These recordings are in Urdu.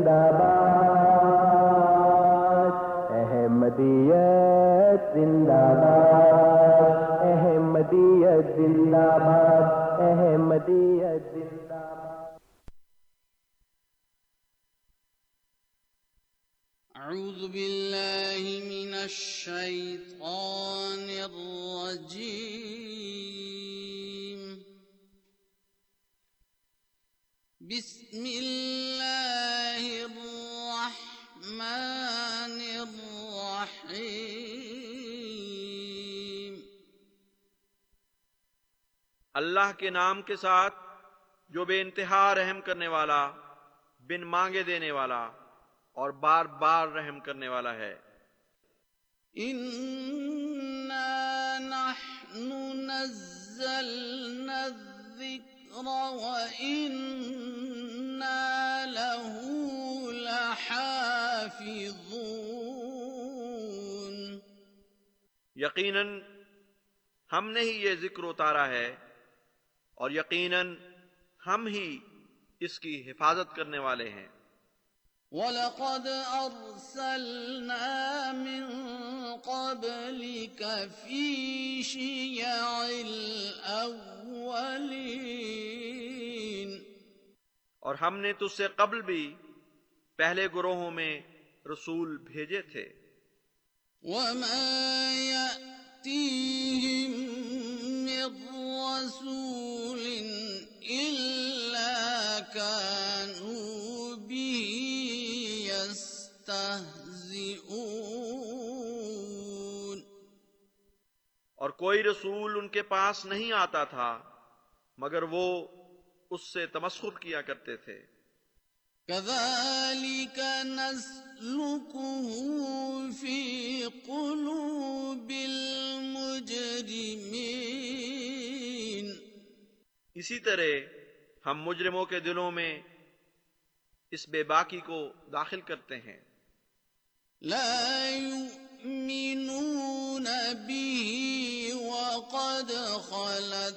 زندہ باد احمدیت زندہ باد احمدیت زندہ باد احمدیت زندہ باد أعوذ بالله من الشيطان الرجيم بسم الله اللہ کے نام کے ساتھ جو بے انتہا رحم کرنے والا بن مانگے دینے والا اور بار بار رحم کرنے والا ہے۔ إنا نحن نزلنا الذكر وإنا له لحافظون۔ یقیناً ہم نے ہی یہ ذکر اتارا ہے۔ اور یقیناً ہم ہی اس کی حفاظت کرنے والے ہیں۔ وَلَقَدْ أَرْسَلْنَا مِن قَبْلِكَ فِي شِيَعِ الْأَوَّلِينَ۔ اور ہم نے تجھ سے قبل بھی پہلے گروہوں میں رسول بھیجے تھے۔ وَمَا يَأْتِيهِم مِّن رَّسُولٍ إِلَّا كَانُوا بِهِ يَسْتَهْزِئُونَ۔ اور کوئی رسول ان کے پاس نہیں آتا تھا مگر وہ اس سے تمسخر کیا کرتے تھے۔ كَذَلِكَ نَسْلُكُهُ فِي قُلُوبِ الْمُجْرِمِينَ۔ اسی طرح ہم مجرموں کے دلوں میں اس بے باکی کو داخل کرتے ہیں۔ لا يؤمنون به وقد خلت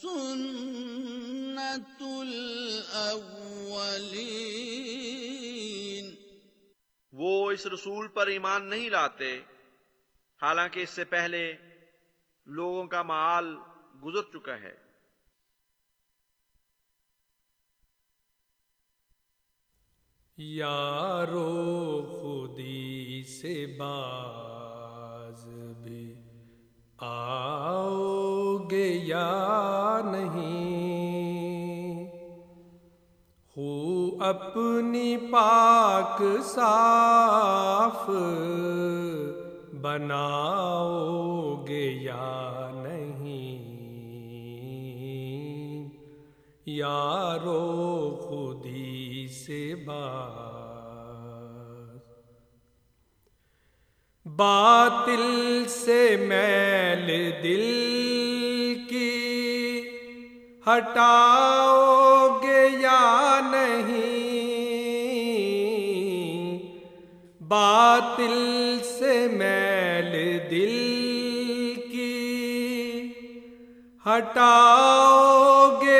سنة الأولين۔ وہ اس رسول پر ایمان نہیں لاتے حالانکہ اس سے پہلے لوگوں کا معال گزر چکا ہے۔ یارو خودی سے باز بھی آؤ گے یا نہیں؟ ہو اپنی پاک صاف بناؤ گے یا نہیں؟ یارو سے باز باطل سے میل دل کی ہٹاؤ گے یا نہیں؟ باطل سے میل دل کی ہٹاؤ گے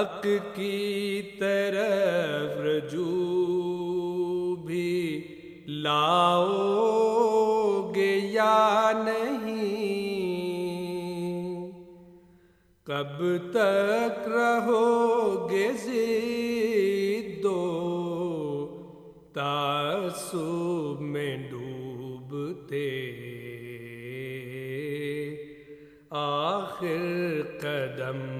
حق کی طرف رجوع بھی لاؤ گے یا نہیں؟ کب تک رہو گے دو تعصب میں ڈوبتے؟ آخر قدم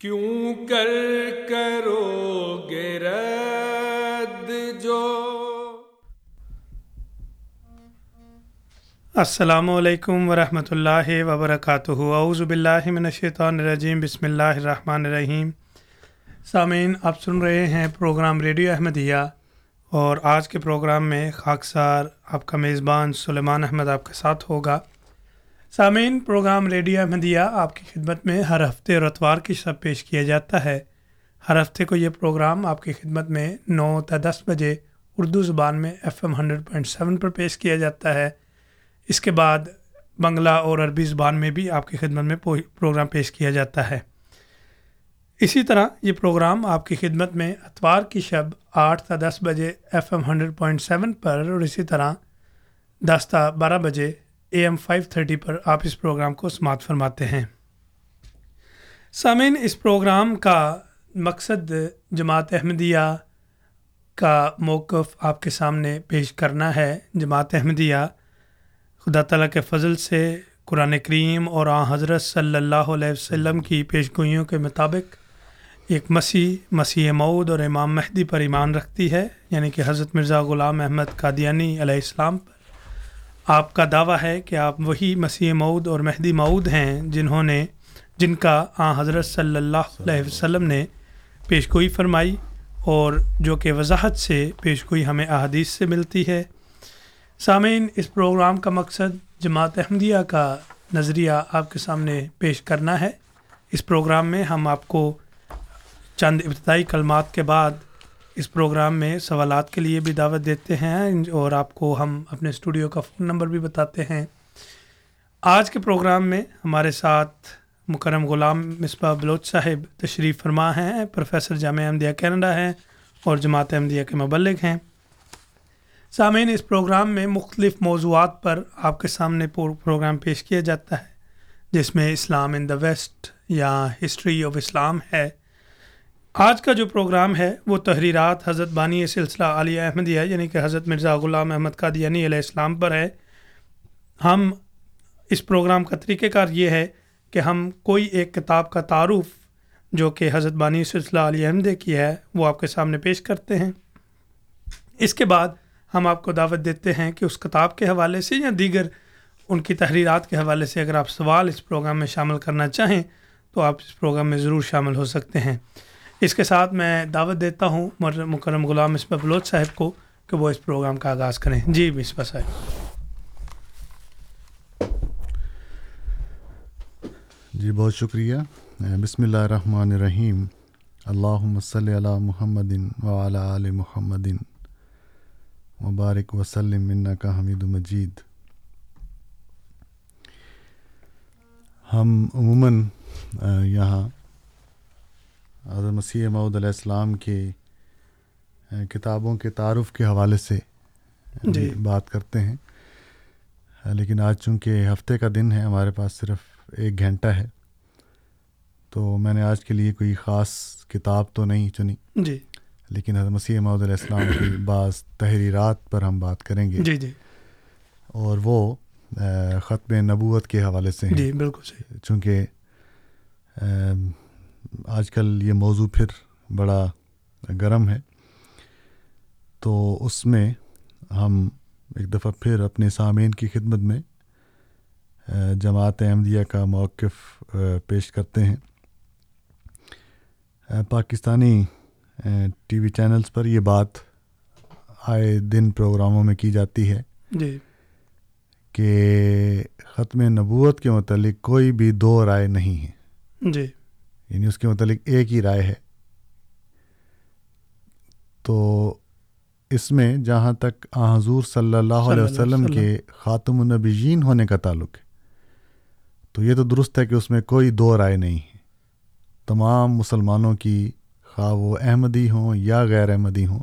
کیوں کر کرو گے رد جو؟ السلام علیکم ورحمۃ اللہ وبرکاتہ۔ اعوذ باللہ من الشیطان الرجیم۔ بسم اللہ الرحمن الرحیم۔ سامعین، آپ سن رہے ہیں پروگرام ریڈیو احمدیہ اور آج کے پروگرام میں خاکسار آپ کا میزبان سلیمان احمد آپ کے ساتھ ہوگا۔ سامعین، پروگرام ریڈیو احمدیہ آپ کی خدمت میں ہر ہفتے اور اتوار کی شب پیش کیا جاتا ہے۔ ہر ہفتے کو یہ پروگرام آپ کی خدمت میں نو تا دس بجے اردو زبان میں F M hundred point seven پر پیش کیا جاتا ہے۔ اس کے بعد بنگلہ اور عربی زبان میں بھی آپ کی خدمت میں پروگرام پیش کیا جاتا ہے۔ اسی طرح یہ پروگرام آپ کی خدمت میں اتوار کی شب آٹھ تا دس بجے F M hundred point seven پر اور اسی طرح دس تا بارہ بجے اے ایم فائیو تھرٹی پر آپ اس پروگرام کو سماعت فرماتے ہیں۔ سامعین، اس پروگرام کا مقصد جماعت احمدیہ کا موقف آپ کے سامنے پیش کرنا ہے۔ جماعت احمدیہ خدا تعالیٰ کے فضل سے قرآن کریم اور آ حضرت صلی اللہ علیہ وسلم کی پیش گوئیوں کے مطابق ایک مسیح مسیح مود اور امام مہدی پر ایمان رکھتی ہے یعنی کہ حضرت مرزا غلام احمد قادیانی علیہ السلام پر۔ آپ کا دعویٰ ہے کہ آپ وہی مسیح مود اور مہدی مود ہیں جنہوں نے جن کا آ حضرت صلی اللہ علیہ وسلم نے پیش گوئی فرمائی اور جو کہ وضاحت سے پیش گوئی ہمیں احادیث سے ملتی ہے۔ سامعین، اس پروگرام کا مقصد جماعت احمدیہ کا نظریہ آپ کے سامنے پیش کرنا ہے۔ اس پروگرام میں ہم آپ کو چند ابتدائی کلمات کے بعد اس پروگرام میں سوالات کے لیے بھی دعوت دیتے ہیں اور آپ کو ہم اپنے اسٹوڈیو کا فون نمبر بھی بتاتے ہیں۔ آج کے پروگرام میں ہمارے ساتھ مکرم غلام مصباح بلوچ صاحب تشریف فرما ہیں، پروفیسر جامعہ احمدیہ کینیڈا ہیں اور جماعت احمدیہ کے مبلک ہیں۔ سامعین، اس پروگرام میں مختلف موضوعات پر آپ کے سامنے پروگرام پیش کیا جاتا ہے، جس میں اسلام ان دا ویسٹ یا ہسٹری آف اسلام ہے۔ آج کا جو پروگرام ہے وہ تحریرات حضرت بانی سلسلہ علی احمدیہ یعنی کہ حضرت مرزا غلام احمد قادیانی علیہ السلام پر ہے۔ ہم اس پروگرام کا طریقہ کار یہ ہے کہ ہم کوئی ایک کتاب کا تعارف جو کہ حضرت بانی سلسلہ علی احمد کی ہے، وہ آپ کے سامنے پیش کرتے ہیں۔ اس کے بعد ہم آپ کو دعوت دیتے ہیں کہ اس کتاب کے حوالے سے یا دیگر ان کی تحریرات کے حوالے سے اگر آپ سوال اس پروگرام میں شامل کرنا چاہیں تو آپ اس پروگرام میں ضرور شامل ہو سکتے ہیں۔ اس کے ساتھ میں دعوت دیتا ہوں مکرم غلام مصباح بلوچ صاحب کو کہ وہ اس پروگرام کا آغاز کریں۔ جی مصباح صاحب۔ جی بہت شکریہ۔ بسم اللہ الرحمن الرحیم۔ اللہ صلی علی محمد وعلیٰ علیہ محمد۔ مبارک وسلم کا حمید مجید۔ ہم عموماً یہاں حضرت مسیح معود علیہ السلام کے کتابوں کے تعارف کے حوالے سے جی۔ بات کرتے ہیں۔ لیکن آج چونکہ ہفتے کا دن ہے ہمارے پاس صرف ایک گھنٹہ ہے تو میں نے آج کے لیے کوئی خاص کتاب تو نہیں چنی۔ جی۔ لیکن حضرت مسیح محدود علیہ السلام کی بعض تحریرات پر ہم بات کریں گے۔ جی جی۔ اور وہ ختم نبوت کے حوالے سے ہیں۔ جی بالکل صحیح۔ چونکہ آج کل یہ موضوع پھر بڑا گرم ہے۔ تو اس میں ہم ایک دفعہ پھر اپنے سامعین کی خدمت میں جماعت احمدیہ کا موقف پیش کرتے ہیں۔ پاکستانی ٹی وی چینلز پر یہ بات آئے دن پروگراموں میں کی جاتی ہے۔ جی۔ کہ ختم نبوت کے متعلق کوئی بھی دو رائے نہیں ہے۔ جی۔ یعنی اس کے متعلق ایک ہی رائے ہے۔ تو اس میں جہاں تک حضور صلی اللہ علیہ وسلم کے خاتم النبیین ہونے کا تعلق ہے تو یہ تو درست ہے کہ اس میں کوئی دو رائے نہیں ہے۔ تمام مسلمانوں کی خواہ وہ احمدی ہوں یا غیر احمدی ہوں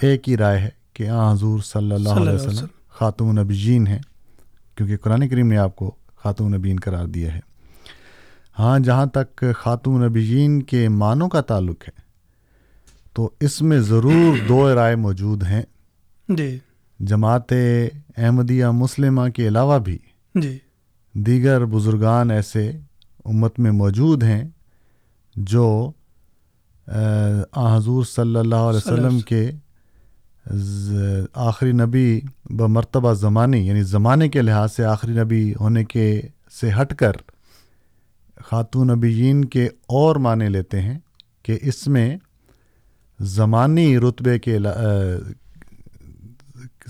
ایک ہی رائے ہے کہ آ حضور صلی اللہ علیہ وسلم خاتم النبیین ہیں کیونکہ قرآن کریم نے آپ کو خاتم النبین قرار دیا ہے۔ ہاں جہاں تک خاتون نبیین کے معنوں کا تعلق ہے تو اس میں ضرور دو رائے موجود ہیں۔ جی۔ جماعت احمدیہ مسلمہ کے علاوہ بھی۔ جی۔ دیگر بزرگان ایسے امت میں موجود ہیں جو حضور صلی اللہ علیہ وسلم کے آخری نبی بمرتبہ زمانی یعنی زمانے کے لحاظ سے آخری نبی ہونے کے سے ہٹ کر خاتون نبیین کے اور معنی لیتے ہیں کہ اس میں زمانی رتبے کے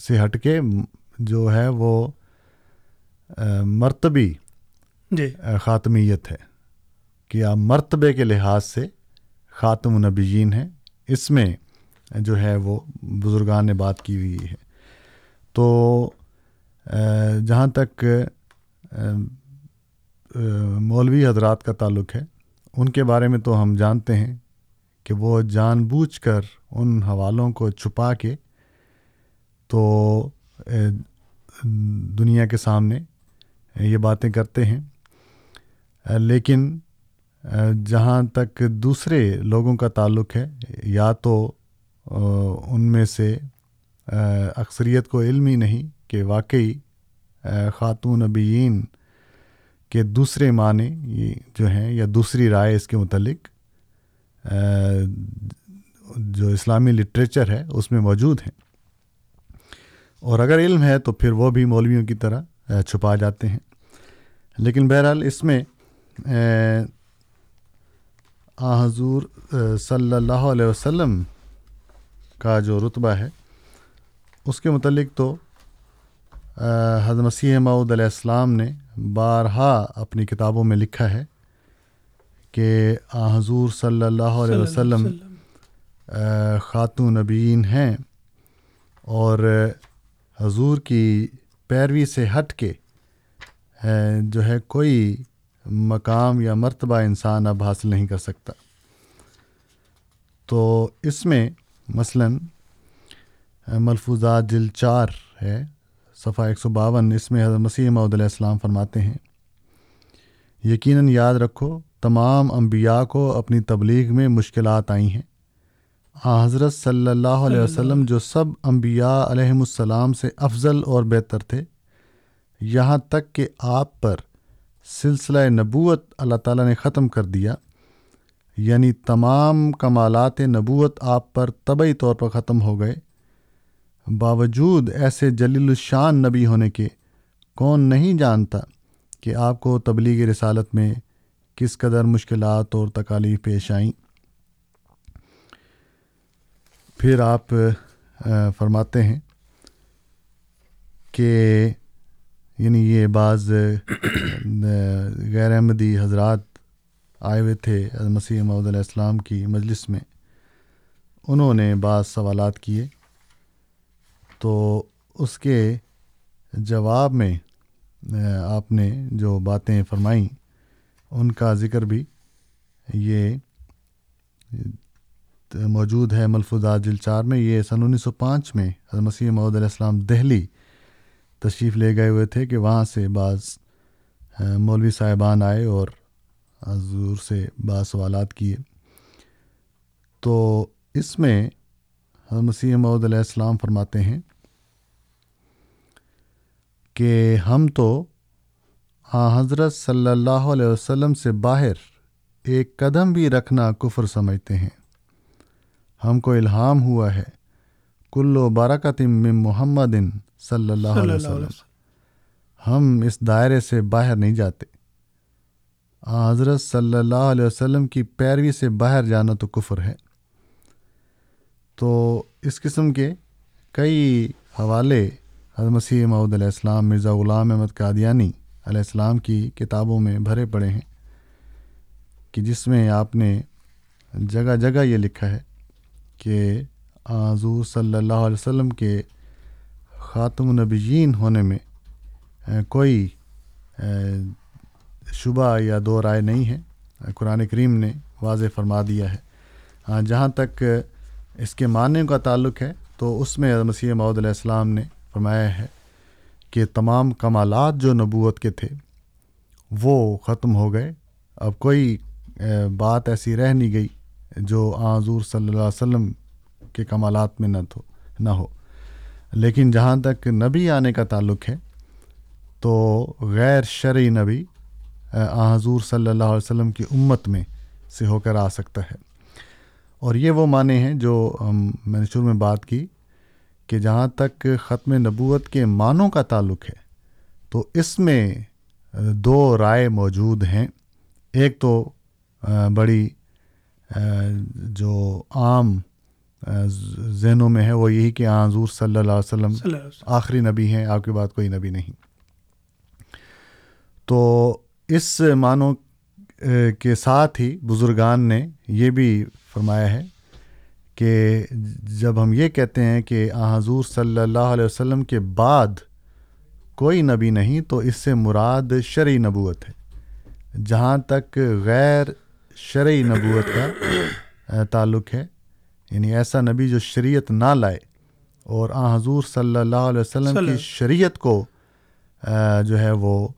سے ہٹ کے جو ہے وہ مرتبی جی۔ خاتمیت ہے۔ کہ آپ مرتبے کے لحاظ سے خاتم النبیین ہیں۔ اس میں جو ہے وہ بزرگان نے بات کی ہوئی ہے۔ تو جہاں تک مولوی حضرات کا تعلق ہے۔ ان کے بارے میں تو ہم جانتے ہیں کہ وہ جان بوجھ کر ان حوالوں کو چھپا کے تو دنیا کے سامنے یہ باتیں کرتے ہیں۔ لیکن جہاں تک دوسرے لوگوں کا تعلق ہے، یا تو ان میں سے اکثریت کو علم ہی نہیں کہ واقعی خاتون نبیین کے دوسرے معنی جو ہیں یا دوسری رائے اس کے متعلق جو اسلامی لٹریچر ہے، اس میں موجود ہیں۔ اور اگر علم ہے تو پھر وہ بھی مولویوں کی طرح چھپا جاتے ہیں۔ لیکن بہرحال اس میں، آ حضور صلی اللہ علیہ وسلم کا جو رتبہ ہے، اس کے متعلق تو حضرت مسیح معود علیہ السلام نے بارہا اپنی کتابوں میں لکھا ہے کہ آ حضور صلی اللہ علیہ وسلم خاتون نبین ہیں اور حضور کی پیروی سے ہٹ کے جو ہے کوئی مقام یا مرتبہ انسان اب حاصل نہیں کر سکتا۔ تو اس میں مثلاً ملفوظات جل چار ہے۔ صفحہ ایک سو باون اس میں حضرت مسیح محدود علیہ السلام فرماتے ہیں، یقیناً یاد رکھو، تمام انبیاء کو اپنی تبلیغ میں مشکلات آئی ہیں۔ آ، حضرت صلی اللہ علیہ وسلم جو سب انبیاء علیہم السلام سے افضل اور بہتر تھے، یہاں تک کہ آپ پر سلسلہ نبوت اللہ تعالیٰ نے ختم کر دیا۔ یعنی تمام کمالات نبوت آپ پر طبعی طور پر ختم ہو گئے۔ باوجود ایسے جلیل الشان نبی ہونے کے کون نہیں جانتا کہ آپ کو تبلیغ رسالت میں کس قدر مشکلات اور تکالیف پیش آئیں؟ پھر آپ فرماتے ہیں کہ یعنی یہ بعض غیر احمدی حضرات آئے ہوئے تھے مسیح محمد علیہ السلام کی مجلس میں، انہوں نے بعض سوالات کیے۔ تو اس کے جواب میں آپ نے جو باتیں فرمائیں، ان کا ذکر بھی یہ موجود ہے ملفوظات جلچار میں۔ یہ سن انیس سو پانچ میں مسیح محدود علیہ السلام دہلی تشریف لے گئے ہوئے تھے کہ وہاں سے بعض مولوی صاحبان آئے اور حضور سے بعض سوالات کیے۔ تو اس میں حضرت مسیح محدود علیہ السلام فرماتے ہیں کہ ہم تو ہاں حضرت صلی اللہ علیہ وسلم سے باہر ایک قدم بھی رکھنا کفر سمجھتے ہیں۔ ہم کو الہام ہوا ہے۔ کلو بارکتم محمد صلی اللہ علیہ وسلم۔ ہم اس دائرے سے باہر نہیں جاتے۔ حضرت صلی اللہ علیہ وسلم کی پیروی سے باہر جانا تو کفر ہے۔ تو اس قسم کے کئی حوالے حضرت مسیح محدود علیہ السلام، مرزا غلام احمد قادیانی علیہ السلام کی کتابوں میں بھرے پڑے ہیں کہ جس میں آپ نے جگہ جگہ یہ لکھا ہے کہ حضور صلی اللہ علیہ وسلم کے خاتم النبیین ہونے میں کوئی شبہ یا دو رائے نہیں ہے۔ قرآن کریم نے واضح فرما دیا ہے۔ جہاں تک اس کے معنی کا تعلق ہے، تو اس میں مسیح معود علیہ السلام نے فرمایا ہے کہ تمام کمالات جو نبوت کے تھے، وہ ختم ہو گئے۔ اب کوئی بات ایسی رہ نہیں گئی جو حضور صلی اللہ علیہ وسلم کے کمالات میں نہ تو نہ ہو۔ لیکن جہاں تک نبی آنے کا تعلق ہے، تو غیر شرعی نبی حضور صلی اللہ علیہ وسلم کی امت میں سے ہو کر آ سکتا ہے۔ اور یہ وہ معنی ہیں جو میں نے شروع میں بات کی کہ جہاں تک ختم نبوت کے معنوں کا تعلق ہے تو اس میں دو رائے موجود ہیں۔ ایک تو بڑی جو عام ذہنوں میں ہے وہ یہی کہ حضور صلی اللہ علیہ وسلم آخری نبی ہیں آپ کے بعد کوئی نبی نہیں۔ تو اس معنوں کے ساتھ ہی بزرگان نے یہ بھی فرمایا ہے کہ جب ہم یہ کہتے ہیں کہ حضور صلی اللہ علیہ وسلم کے بعد کوئی نبی نہیں تو اس سے مراد شرعی نبوت ہے۔ جہاں تک غیر شرعی نبوت کا تعلق ہے یعنی ایسا نبی جو شریعت نہ لائے اور آ حضور صلی اللہ علیہ وسلم کی شریعت کو جو ہے وہ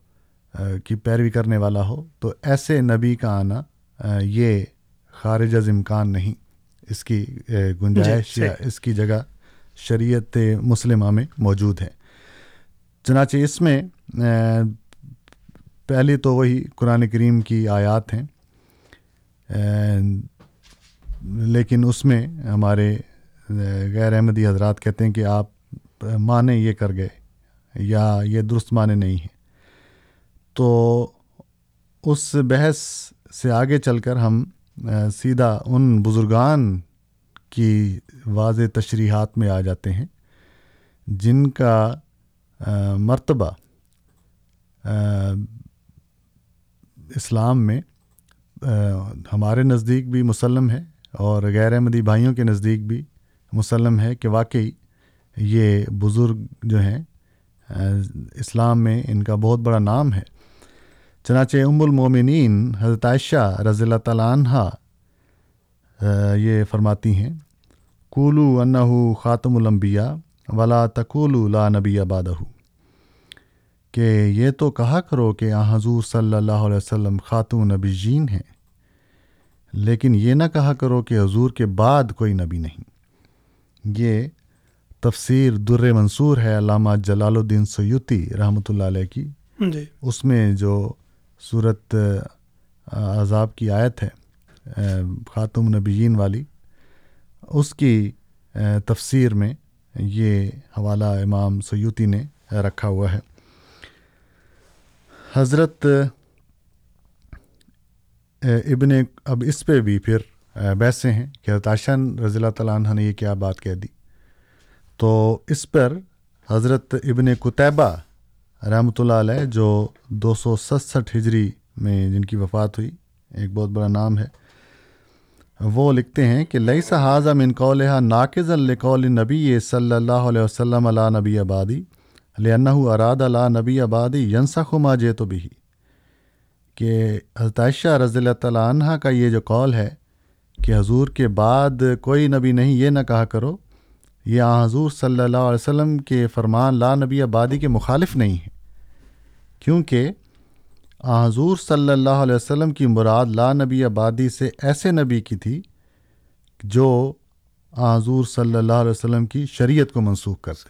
کی پیروی کرنے والا ہو تو ایسے نبی کا آنا یہ خارج از امکان نہیں۔ اس کی گنجائش جی، یا اس کی جگہ شریعت مسلمہ میں موجود ہے چنانچہ اس میں پہلی تو وہی قرآن کریم کی آیات ہیں لیکن اس میں ہمارے غیر احمدی حضرات کہتے ہیں کہ آپ معنی یہ کر گئے یا یہ درست معنی نہیں ہیں۔ تو اس بحث سے آگے چل کر ہم سیدھا ان بزرگان کی واضح تشریحات میں آ جاتے ہیں، جن کا مرتبہ اسلام میں ہمارے نزدیک بھی مسلم ہے اور غیر احمدی بھائیوں کے نزدیک بھی مسلم ہے کہ واقعی یہ بزرگ جو ہیں اسلام میں ان کا بہت بڑا نام ہے۔ چنانچہ ام المومنین حضرت عائشہ رضی اللہ تعالیٰ عنہ یہ فرماتی ہیں کولو انہو خاتم الانبیاء ولا تقولو لا نبی آبادہ کہ یہ تو کہا کرو کہ آ حضور صلی اللہ علیہ وسلم خاتون نبی جین ہیں لیکن یہ نہ کہا کرو کہ حضور کے بعد کوئی نبی نہیں۔ یہ تفسیر در منصور ہے علامہ جلال الدین سیوتی رحمۃ اللہ علیہ کی۔ جی۔ اس میں جو صورت عذاب کی آیت ہے خاتم نبیین والی۔ اس کی تفسیر میں یہ حوالہ امام سیوتی نے رکھا ہوا ہے۔ حضرت ابن، اب اس پہ بھی پھر بیسے ہیں کہ حضرت رضی اللہ تعالیٰ عنہ نے یہ کیا بات کہہ دی۔ تو اس پر حضرت ابن کتیبہ رحمۃ اللہ علیہ، جو دو سو سڑسٹھ ہجری میں جن کی وفات ہوئی، ایک بہت بڑا نام ہے، وہ لکھتے ہیں کہ لئی صحاظہ من قولہ ناقز القول نبی صلی اللہ علیہ وسلم علیہ نبی آبادی لنّہ اراد اللہ نبی آبادی ینسخ ما جے تو بھی کہ عائشہ رضی اللہ تعالیٰ عنہ کا یہ جو قول ہے کہ حضور کے بعد کوئی نبی نہیں، یہ نہ کہا کرو یہ حضور صلی اللہ علیہ وسلم کے فرمان لا نبی آبادی کے مخالف نہیں ہے کیونکہ حضور صلی اللہ علیہ وسلم کی مراد لا نبی آبادی سے ایسے نبی کی تھی جو حضور صلی اللہ علیہ وسلم کی شریعت کو منسوخ کرتے۔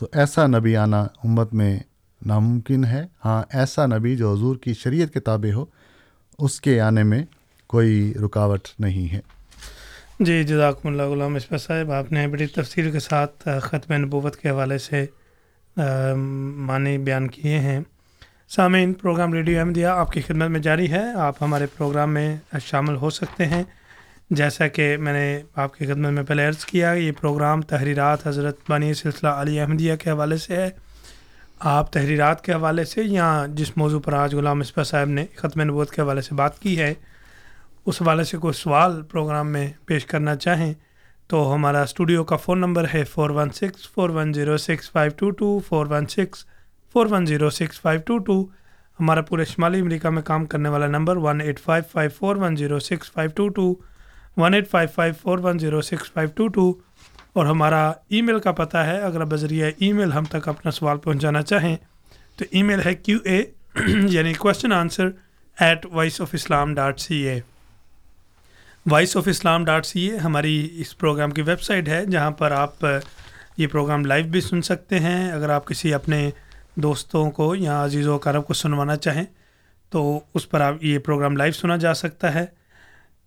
تو ایسا نبی آنا امت میں ناممکن ہے۔ ہاں ایسا نبی جو حضور کی شریعت کے تابع ہو، اس کے آنے میں کوئی رکاوٹ نہیں ہے۔ جی جزاکم اللہ غلام. اسپا صاحب، آپ نے بڑی تفصیل کے ساتھ ختم نبوت کے حوالے سے معنی بیان کیے ہیں۔ سامعین، پروگرام ریڈیو احمدیہ آپ کی خدمت میں جاری ہے۔ آپ ہمارے پروگرام میں شامل ہو سکتے ہیں۔ جیسا کہ میں نے آپ کی خدمت میں پہلے عرض کیا، یہ پروگرام تحریرات حضرت بانی سلسلہ علی احمدیہ کے حوالے سے ہے۔ آپ تحریرات کے حوالے سے، یا جس موضوع پر آج غلام مصباح صاحب نے ختم نبوت کے حوالے سے بات کی ہے اس حوالے سے کوئی سوال پروگرام میں پیش کرنا چاہیں تو ہمارا اسٹوڈیو کا فون نمبر ہے four one six four one zero six five two two four one six four one zero six five two two ہمارا پورے شمالی امریکہ میں کام کرنے والا number one eight five five four one zero six five two two one eight five five four one zero six five two two اور ہمارا ای میل کا پتہ ہے، اگر بذریعہ ای میل ہم تک اپنا سوال پہنچانا چاہیں، تو ای میل ہے کیو اے یعنی question answer at voice of Islam dot C A voice of Islam dot C A ہماری اس پروگرام کی ویب سائٹ ہے، جہاں پر آپ یہ پروگرام لائیو بھی سن سکتے ہیں۔ اگر آپ کسی اپنے دوستوں کو یا عزیز و کرب کو سنوانا چاہیں، تو اس پر آپ یہ پروگرام لائیو سنا جا سکتا ہے۔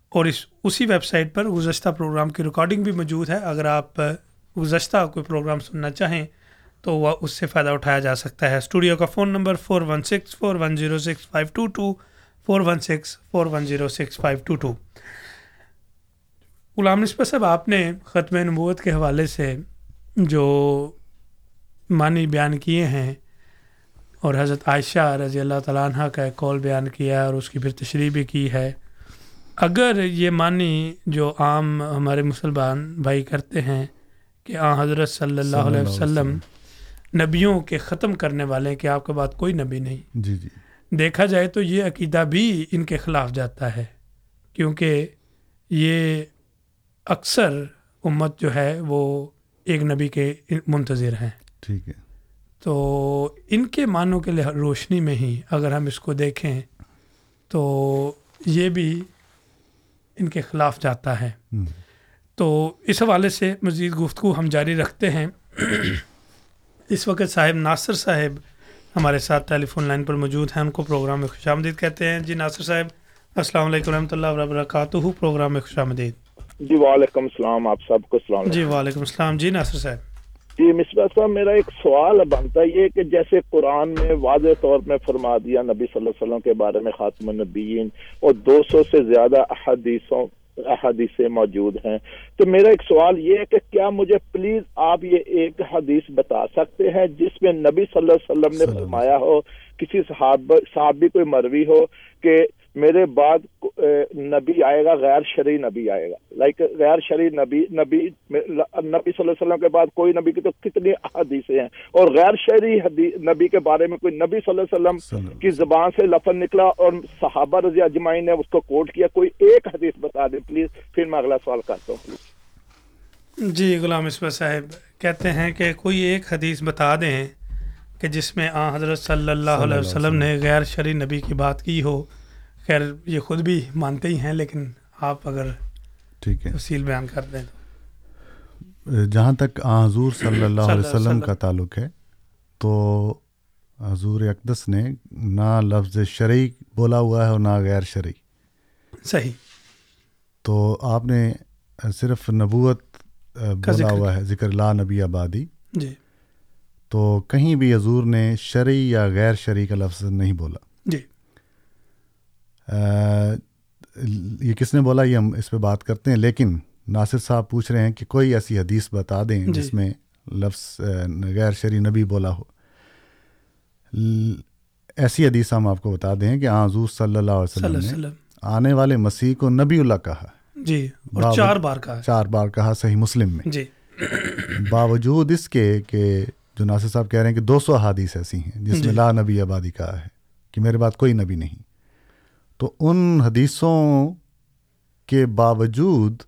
اور اس، اسی ویب سائٹ پر گزشتہ پروگرام کی ریکارڈنگ بھی موجود ہے۔ اگر آپ گزشتہ کوئی پروگرام سننا چاہیں، تو وہ اس سے فائدہ اٹھایا جا سکتا ہے۔ اسٹوڈیو کا phone number four one six four one zero six five two two four one six four one zero six five two two Ghulam نسبت صاحب آپ نے ختم نبوت کے حوالے سے جو معنی بیان کیے ہیں اور حضرت عائشہ رضی اللہ تعالیٰ عنہ کا ایک کال بیان کیا اور اس کی پھر تشریح بھی کی ہے اگر یہ معنی جو عام ہمارے مسلمان بھائی کرتے ہیں کہ آ حضرت صلی اللہ علیہ وسلم نبیوں کے ختم کرنے والے کہ آپ کے بعد کوئی نبی نہیں۔ جی جی۔ دیکھا جائے تو یہ عقیدہ بھی ان کے خلاف جاتا ہے کیونکہ یہ اکثر امت جو ہے وہ ایک نبی کے منتظر ہیں۔ ٹھیک ہے۔ تو ان کے معنوں کے روشنی میں ہی اگر ہم اس کو دیکھیں تو یہ بھی ان کے خلاف جاتا ہے۔ تو اس حوالے سے مزید گفتگو ہم جاری رکھتے ہیں۔ اس وقت صاحب ناصر صاحب ہمارے ساتھ ٹیلی فون لائن پر موجود ہیں۔ ان کو پروگرام میں خوش آمدید کہتے ہیں۔ جی ناصر صاحب السلام علیکم ورحمۃ اللہ وبرکاتہ۔ پروگرام میں خوش آمدید۔ جی وعلیکم السلام آپ سب کو السلام جی علیکم وعلیکم السلام۔ جی ناصر صاحب۔ جی مصباح صاحب میرا ایک سوال بنتا یہ کہ جیسے قرآن میں واضح طور میں فرما دیا نبی صلی اللہ علیہ وسلم کے بارے میں خاتم النبیین اور دو سو سے زیادہ احادیثوں احادیثیں موجود ہیں۔ تو میرا ایک سوال یہ ہے کہ کیا مجھے پلیز آپ یہ ایک حدیث بتا سکتے ہیں جس میں نبی صلی اللہ علیہ وسلم نے فرمایا ہو کسی صحاب صحابی کوئی مروی ہو کہ میرے بعد نبی آئے گا غیر شرعی نبی آئے گا۔ لائک غیر شرعی نبی نبی نبی صلی اللہ علیہ وسلم کے بعد کوئی نبی کی تو کتنی حدیثیں ہیں۔ اور غیر شرعی حدیث نبی کے بارے میں کوئی نبی صلی اللہ علیہ وسلم کی زبان سے لفظ نکلا اور صحابہ رضی اجمعین نے اس کو کوٹ کیا کوئی ایک حدیث بتا دیں۔ پلیز پھر میں اگلا سوال کرتا ہوں۔ پلیز جی غلام اسبہ صاحب کہتے ہیں کہ کوئی ایک حدیث بتا دیں کہ جس میں آ حضرت صلی اللہ علیہ وسلم نے غیر شرعی نبی کی بات کی ہو۔ خیر یہ خود بھی مانتے ہی ہیں لیکن آپ اگر ٹھیک ہے۔ تفصیل بیان کر دیں تو۔ جہاں تک حضور صلی اللہ علیہ وسلم کا تعلق ہے تو حضور اقدس نے نہ لفظ شرعی بولا ہوا ہے اور نہ غیر شرعی۔ صحیح۔ تو آپ نے صرف نبوت بولا ہوا ہے ذکر لا نبی آبادی۔ جی۔ تو کہیں بھی حضور نے شرعی یا غیر شرعی کا لفظ نہیں بولا۔ یہ کس نے بولا؟ یہ ہم اس پہ بات کرتے ہیں لیکن ناصر صاحب پوچھ رہے ہیں کہ کوئی ایسی حدیث بتا دیں جی۔ جس میں لفظ غیر شرعی نبی بولا ہو۔ ایسی حدیث ہم آپ کو بتا دیں کہ حضور صلی اللہ علیہ صلی اللہ وسلم علیہ نے وسلم۔ آنے والے مسیح کو نبی اللہ کہا۔ جی اور چار بار کا ہے چار بار کہا صحیح مسلم میں۔ جی۔ باوجود اس کے کہ جو ناصر صاحب کہہ رہے ہیں کہ دو سو حادیث ایسی ہیں جس جی۔ میں لا نبی آبادی کہا ہے کہ میرے بعد کوئی نبی نہیں۔ تو ان حدیثوں کے باوجود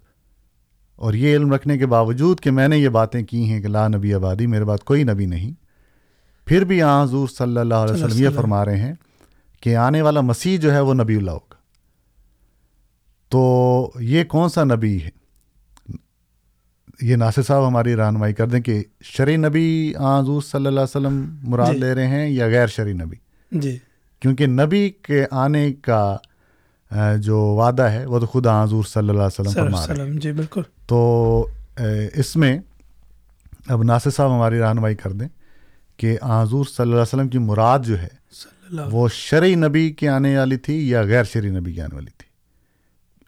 اور یہ علم رکھنے کے باوجود کہ میں نے یہ باتیں کی ہیں کہ لا نبی آبادی میرے بعد کوئی نبی نہیں پھر بھی آن حضور صلی اللہ علیہ وسلم یہ۔ فرما رہے ہیں کہ آنے والا مسیح جو ہے وہ نبی اللہ ہوگا تو یہ کون سا نبی ہے یہ ناصر صاحب ہماری رہنمائی کر دیں کہ شرع نبی آن حضور صلی اللہ علیہ وسلم مراد جی۔ لے رہے ہیں یا غیر شرع نبی جی کیونکہ نبی کے آنے کا جو وعدہ ہے وہ تو آن حضور صلی اللہ علیہ وسلم فرما رہے ہیں جی بالکل۔ تو اس میں اب ناصر صاحب ہماری رہنمائی کر دیں کہ حضور صلی اللہ علیہ وسلم کی مراد جو ہے وہ شرعی نبی کے آنے والی تھی یا غیر شرعی نبی کے آنے والی تھی۔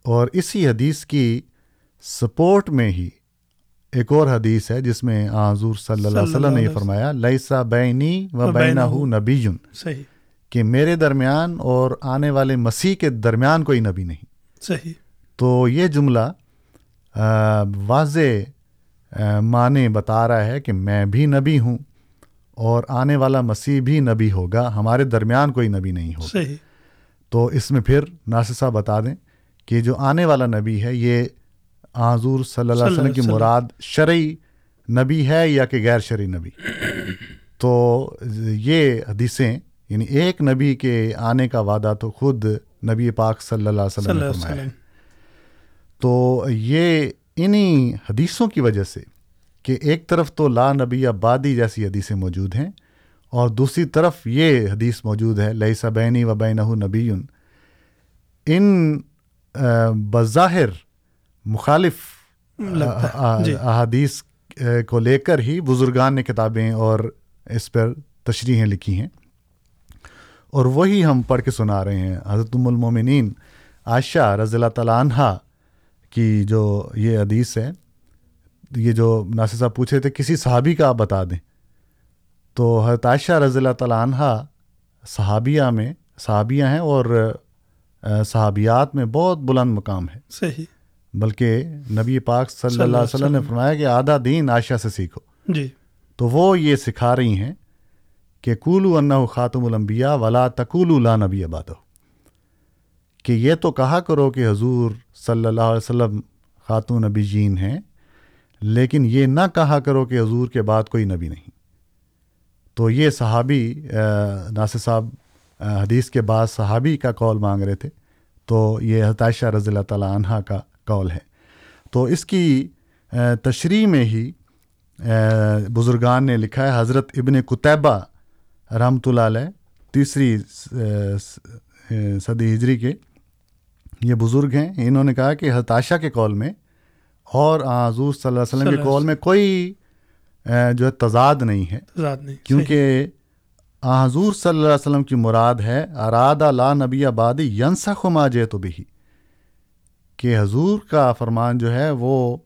اور اسی حدیث کی سپورٹ میں ہی ایک اور حدیث ہے جس میں حضور صلی اللہ علیہ وسلم نے یہ فرمایا لئیسا بینی و بینا نبی صحیح۔ کہ میرے درمیان اور آنے والے مسیح کے درمیان کوئی نبی نہیں۔ صحیح۔ تو یہ جملہ واضح معنی بتا رہا ہے کہ میں بھی نبی ہوں اور آنے والا مسیح بھی نبی ہوگا ہمارے درمیان کوئی نبی نہیں ہوگا۔ صحیح۔ تو اس میں پھر ناصر صاحب بتا دیں کہ جو آنے والا نبی ہے یہ حضور صلی اللہ علیہ وسلم کی۔ مراد شرعی نبی ہے یا کہ غیر شرعی نبی؟ تو یہ حدیثیں یعنی ایک نبی کے آنے کا وعدہ تو خود نبی پاک صلی اللہ علیہ وسلم اللہ نے فرمایا تو یہ انہی حدیثوں کی وجہ سے کہ ایک طرف تو لا نبی آبادی جیسی حدیثیں موجود ہیں اور دوسری طرف یہ حدیث موجود ہے لئیسا بینی و بینہ نبی ان بظاہر مخالف جی۔ احادیث کو لے کر ہی بزرگان نے کتابیں اور اس پر تشریحیں لکھی ہیں۔ اور وہی ہم پڑھ کے سنا رہے ہیں حضرت ام المومنین عائشہ رضی اللہ تعالیٰ عنہ کی جو یہ حدیث ہے یہ جو ناصر صاحب پوچھے تھے کسی صحابی کا آپ بتا دیں۔ تو حضرت عائشہ رضی اللہ تعالیٰ عنہ صحابیہ میں صحابیہ ہیں اور صحابیات میں بہت بلند مقام ہے۔ صحیح۔ بلکہ نبی پاک صلی اللہ علیہ وسلم نے فرمایا کہ آدھا دین عائشہ سے سیکھو۔ جی۔ تو وہ یہ سکھا رہی ہیں کہ کولو انّا خاتم الانبیاء ولا تقول لا نبی آباد کہ یہ تو کہا کرو کہ حضور صلی اللہ علیہ وسلم خاتون نبی جین ہیں، لیکن یہ نہ کہا کرو کہ حضور کے بعد کوئی نبی نہیں۔ تو یہ صحابی ناصر صاحب حدیث کے بعد صحابی کا کال مانگ رہے تھے۔ تو یہ حتائشہ رضی اللہ تعالیٰ عنہ کا کال ہے۔ تو اس کی تشریح میں ہی بزرگان نے لکھا ہے، حضرت ابن کتیبہ رحمۃ اللہ علیہ تیسری صدی ہجری کے یہ بزرگ ہیں۔ انہوں نے کہا کہ حتاشہ کے کال میں اور حضور صلی اللہ علیہ وسلم کے کال میں کوئی جو ہے تضاد نہیں ہے۔ کیونکہ حضور صلی اللہ علیہ وسلم کی مراد ہے ارادہ لا نبی آبادی ینسا خما جے تو بھی کہ حضور کا فرمان جو ہے وہ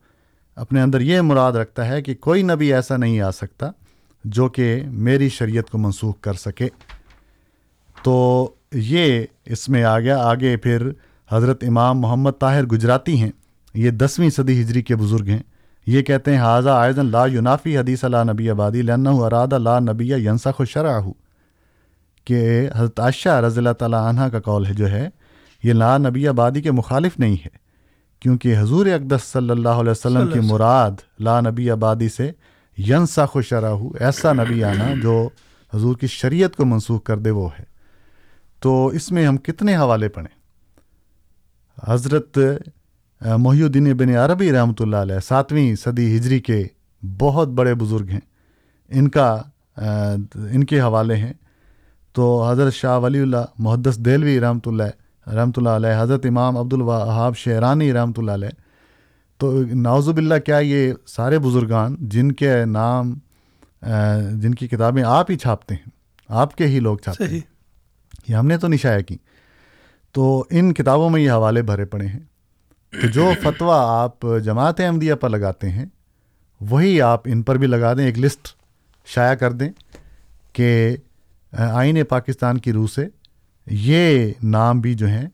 اپنے اندر یہ مراد رکھتا ہے کہ کوئی نبی ایسا نہیں آ سکتا۔ جو کہ میری شریعت کو منسوخ کر سکے۔ تو یہ اس میں آ گیا۔ آگے پھر حضرت امام محمد طاہر گجراتی ہیں۔ یہ دسویں صدی ہجری کے بزرگ ہیں۔ یہ کہتے ہیں حاضہ آئزن لا ینافی حدیث اللہ نبی آبادی لن ارادہ لا نبی ینسخ شرح کہ حضرت عائشہ رضی اللہ تعالیٰ عنہ کا قول ہے جو ہے یہ لا نبی آبادی کے مخالف نہیں ہے۔ کیونکہ حضور اقدس صلی اللہ علیہ وسلم کی مراد لا نبی آبادی سے ینسا خوشرا ہو ایسا نبی آنا جو حضور کی شریعت کو منسوخ کر دے، وہ ہے۔ تو اس میں ہم کتنے حوالے پڑھیں۔ حضرت محی الدین بن عربی رحمۃ اللہ علیہ، ساتویں صدی ہجری کے بہت بڑے بزرگ ہیں۔ ان کا ان کے حوالے ہیں۔ تو حضرت شاہ ولی اللہ محدث دہلوی رحمۃ اللہ رحمۃ اللہ علیہ، حضرت امام عبد الوہاب شعرانی رحمۃ اللہ علیہ تو ناوزب اللہ کیا یہ سارے بزرگان جن کے نام جن کی کتابیں آپ ہی چھاپتے ہیں آپ کے ہی لوگ چھاپتے ہیں یہ ہم نے تو نہیں شائع کی تو ان کتابوں میں یہ حوالے بھرے پڑے ہیں کہ جو فتویٰ آپ جماعت احمدیہ پر لگاتے ہیں وہی آپ ان پر بھی لگا دیں ایک لسٹ شائع کر دیں کہ آئین پاکستان کی روح سے یہ نام بھی جو ہیں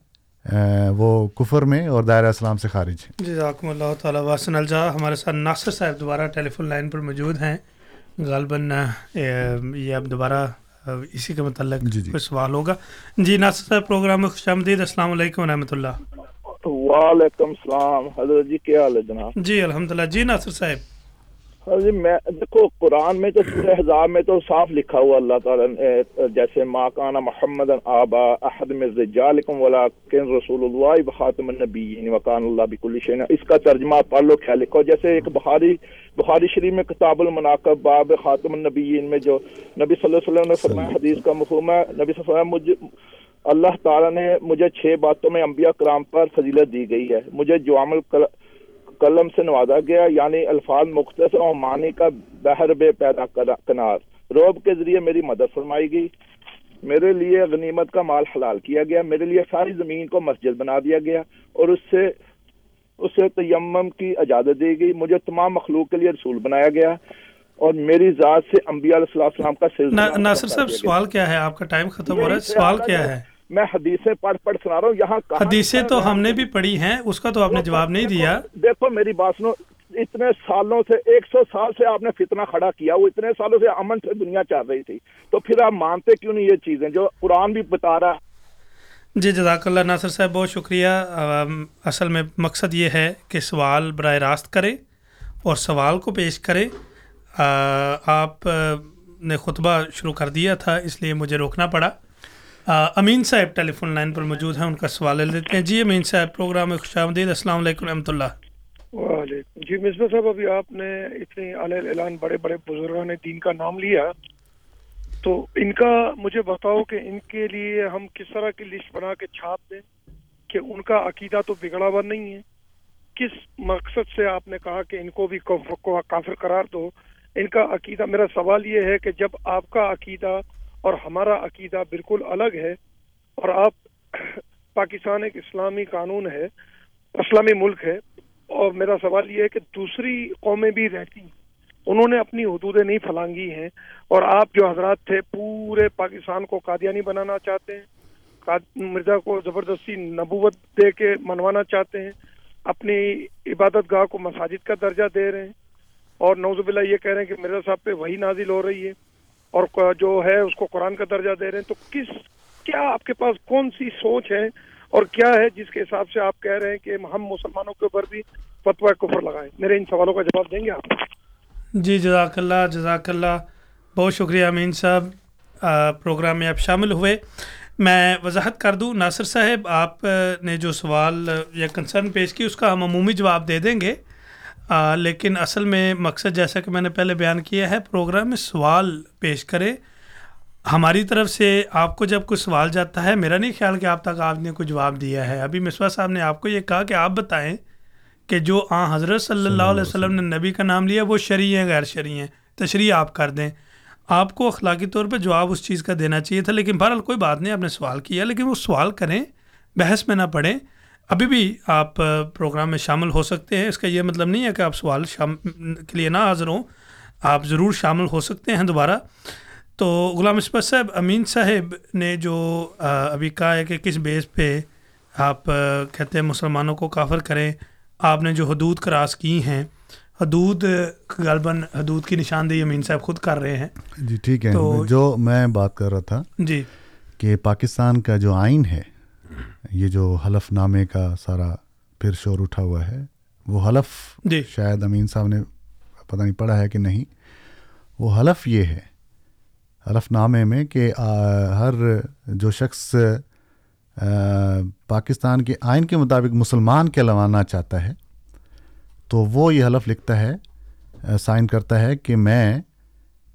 وہ کفر میں اور دائرہ اسلام سے خارج ہیں۔ جزاکم اللہ تعالیٰ واسن الجا ہمارے ساتھ ناصر صاحب دوبارہ ٹیلی فون لائن پر موجود ہیں۔ غالباً یہ اب دوبارہ اسی کے متعلق جی جی۔ سوال ہوگا۔ جی ناصر صاحب پروگرام میں خوش آمدید۔ السلام علیکم و رحمۃ اللہ۔ وعلیکم السلام۔ حضرت جی کیا حال ہے جناب؟ جی الحمد للہ جی ناصر صاحب۔ جی میں دیکھو قرآن میں تو سورہ حضاب میں تو صاف لکھا ہوا اللہ تعالیٰ نے جیسے ما کانا محمد آبا احد میں رجالکم ولکن رسول اللہ بخاتم النبیین وکان اللہ بکل شین اس کا ترجمہ پڑھ لو کیا لکھو جیسے ایک بخاری بخاری شریف میں کتاب المناقب باب خاتم النبیین میں جو نبی صلی اللہ علیہ وسلم نے فرمایا حدیث کا مفہوم ہے نبی صلی اللہ علیہ وسلم مجھے اللہ تعالیٰ نے مجھے چھ باتوں میں انبیاء کرام پر فضیلت دی گئی ہے مجھے جو عمل قلم سے نوازا گیا یعنی الفاظ مختصر اور معنی کا بحر بے پیدا کنار۔ روب کے ذریعے میری مدد فرمائی گئی۔ میرے لیے غنیمت کا مال حلال کیا گیا۔ میرے لیے ساری زمین کو مسجد بنا دیا گیا اور اس سے اسے تیمم کی اجازت دی گئی۔ مجھے تمام مخلوق کے لیے رسول بنایا گیا اور میری ذات سے انبیاء علیہ السلام کا سلسلہ ناصر صاحب سوال کیا ہے؟ آپ کا ٹائم ختم ہو رہا ہے۔ سوال کیا ہے؟ میں حدیثیں پڑھ پڑھ سنا رہا ہوں یہاں حدیثیں تو ہم نے بھی پڑھی ہیں اس کا تو آپ نے جواب نہیں دیا۔ دیکھو میری بات سنو اتنے سالوں سے ایک سو سال سے آپ نے فتنہ کھڑا کیا وہ اتنے سالوں سے امن سے دنیا چل رہی تھی۔ تو پھر آپ مانتے کیوں نہیں یہ چیزیں جو قرآن بھی بتا رہا جی جزاک اللہ ناصر صاحب بہت شکریہ۔ اصل میں مقصد یہ ہے کہ سوال براہ راست کرے اور سوال کو پیش کرے آپ نے خطبہ شروع کر دیا تھا اس لیے مجھے روکنا پڑا۔ امین صاحب ٹیلی فون لائن پر موجود ہیں، ان کا سوال لے لیتے ہیں۔ جی امین صاحب، پروگرام میں خوش آمدید۔ السلام علیکم رحمۃ اللہ۔ وعلیکم۔ جی مصباح صاحب، ابھی آپ نے اتنے اعلان بڑے بڑے بزرگوں نے دین کا نام لیا۔ تو ان کا مجھے بتاؤ کہ ان کے لیے ہم کس طرح کی لسٹ بنا کے چھاپ دیں کہ ان کا عقیدہ تو بگڑا ہوا نہیں ہے۔ کس مقصد سے آپ نے کہا کہ ان کو بھی کافر قرار دو؟ ان کا عقیدہ، میرا سوال یہ ہے کہ جب آپ کا عقیدہ اور ہمارا عقیدہ بالکل الگ ہے اور آپ پاکستان ایک اسلامی قانون ہے، اسلامی ملک ہے اور میرا سوال یہ ہے کہ دوسری قومیں بھی رہتی ہیں، انہوں نے اپنی حدودیں نہیں پھلانگی ہیں اور آپ جو حضرات تھے پورے پاکستان کو قادیانی بنانا چاہتے ہیں مرزا کو زبردستی نبوت دے کے منوانا چاہتے ہیں، اپنی عبادت گاہ کو مساجد کا درجہ دے رہے ہیں اور نوز باللہ یہ کہہ رہے ہیں کہ مرزا صاحب پہ وہی نازل ہو رہی ہے۔ اور جو ہے اس کو قرآن کا درجہ دے رہے ہیں تو کس کیا آپ کے پاس کون سی سوچ ہے اور کیا ہے جس کے حساب سے آپ کہہ رہے ہیں کہ ہم مسلمانوں کے اوپر بھی فتویٰ کفر لگائیں؟ میرے ان سوالوں کا جواب دیں گے آپ؟ جی جزاک اللہ جزاک اللہ۔ بہت شکریہ امین صاحب آ، پروگرام میں آپ شامل ہوئے۔ میں وضاحت کر دوں ناصر صاحب آپ نے جو سوال یا کنسرن پیش کی اس کا ہم عمومی جواب دے دیں گے۔ آ، لیکن اصل میں مقصد جیسا کہ میں نے پہلے بیان کیا ہے پروگرام میں سوال پیش کرے۔ ہماری طرف سے آپ کو جب کوئی سوال جاتا ہے میرا نہیں خیال کہ آپ تک آپ نے کوئی جواب دیا ہے۔ ابھی مصباح صاحب نے آپ کو یہ کہا کہ آپ بتائیں کہ جو آ حضرت صلی اللہ علیہ وسلم نے نبی کا نام لیا وہ شرعی ہیں غیر شرعی ہیں؟ تشریح آپ کر دیں۔ آپ کو اخلاقی طور پہ جواب اس چیز کا دینا چاہیے تھا لیکن بہرحال کوئی بات نہیں آپ نے سوال کیا لیکن وہ سوال کریں بحث میں نہ پڑھیں ابھی بھی آپ پروگرام میں شامل ہو سکتے ہیں۔ اس کا یہ مطلب نہیں ہے کہ آپ سوال شام کے لیے نہ حاضر ہوں۔ آپ ضرور شامل ہو سکتے ہیں دوبارہ۔ تو غلام اسپت صاحب امین صاحب نے جو ابھی کہا ہے کہ کس بیس پہ آپ کہتے ہیں مسلمانوں کو کافر کریں آپ نے جو حدود کراس کی ہیں حدود غالباً حدود کی نشاندہی امین صاحب خود کر رہے ہیں۔ جی ٹھیک ہے۔ تو- جو میں بات کر رہا تھا جی۔ کہ پاکستان کا جو آئین ہے یہ جو حلف نامے کا سارا پھر شور اٹھا ہوا ہے وہ حلف جی۔ شاید امین صاحب نے پتہ نہیں پڑھا ہے کہ نہیں وہ حلف یہ ہے حلف نامے میں کہ ہر جو شخص پاکستان کے آئین کے مطابق مسلمان کہلوانا چاہتا ہے تو وہ یہ حلف لکھتا ہے سائن کرتا ہے کہ میں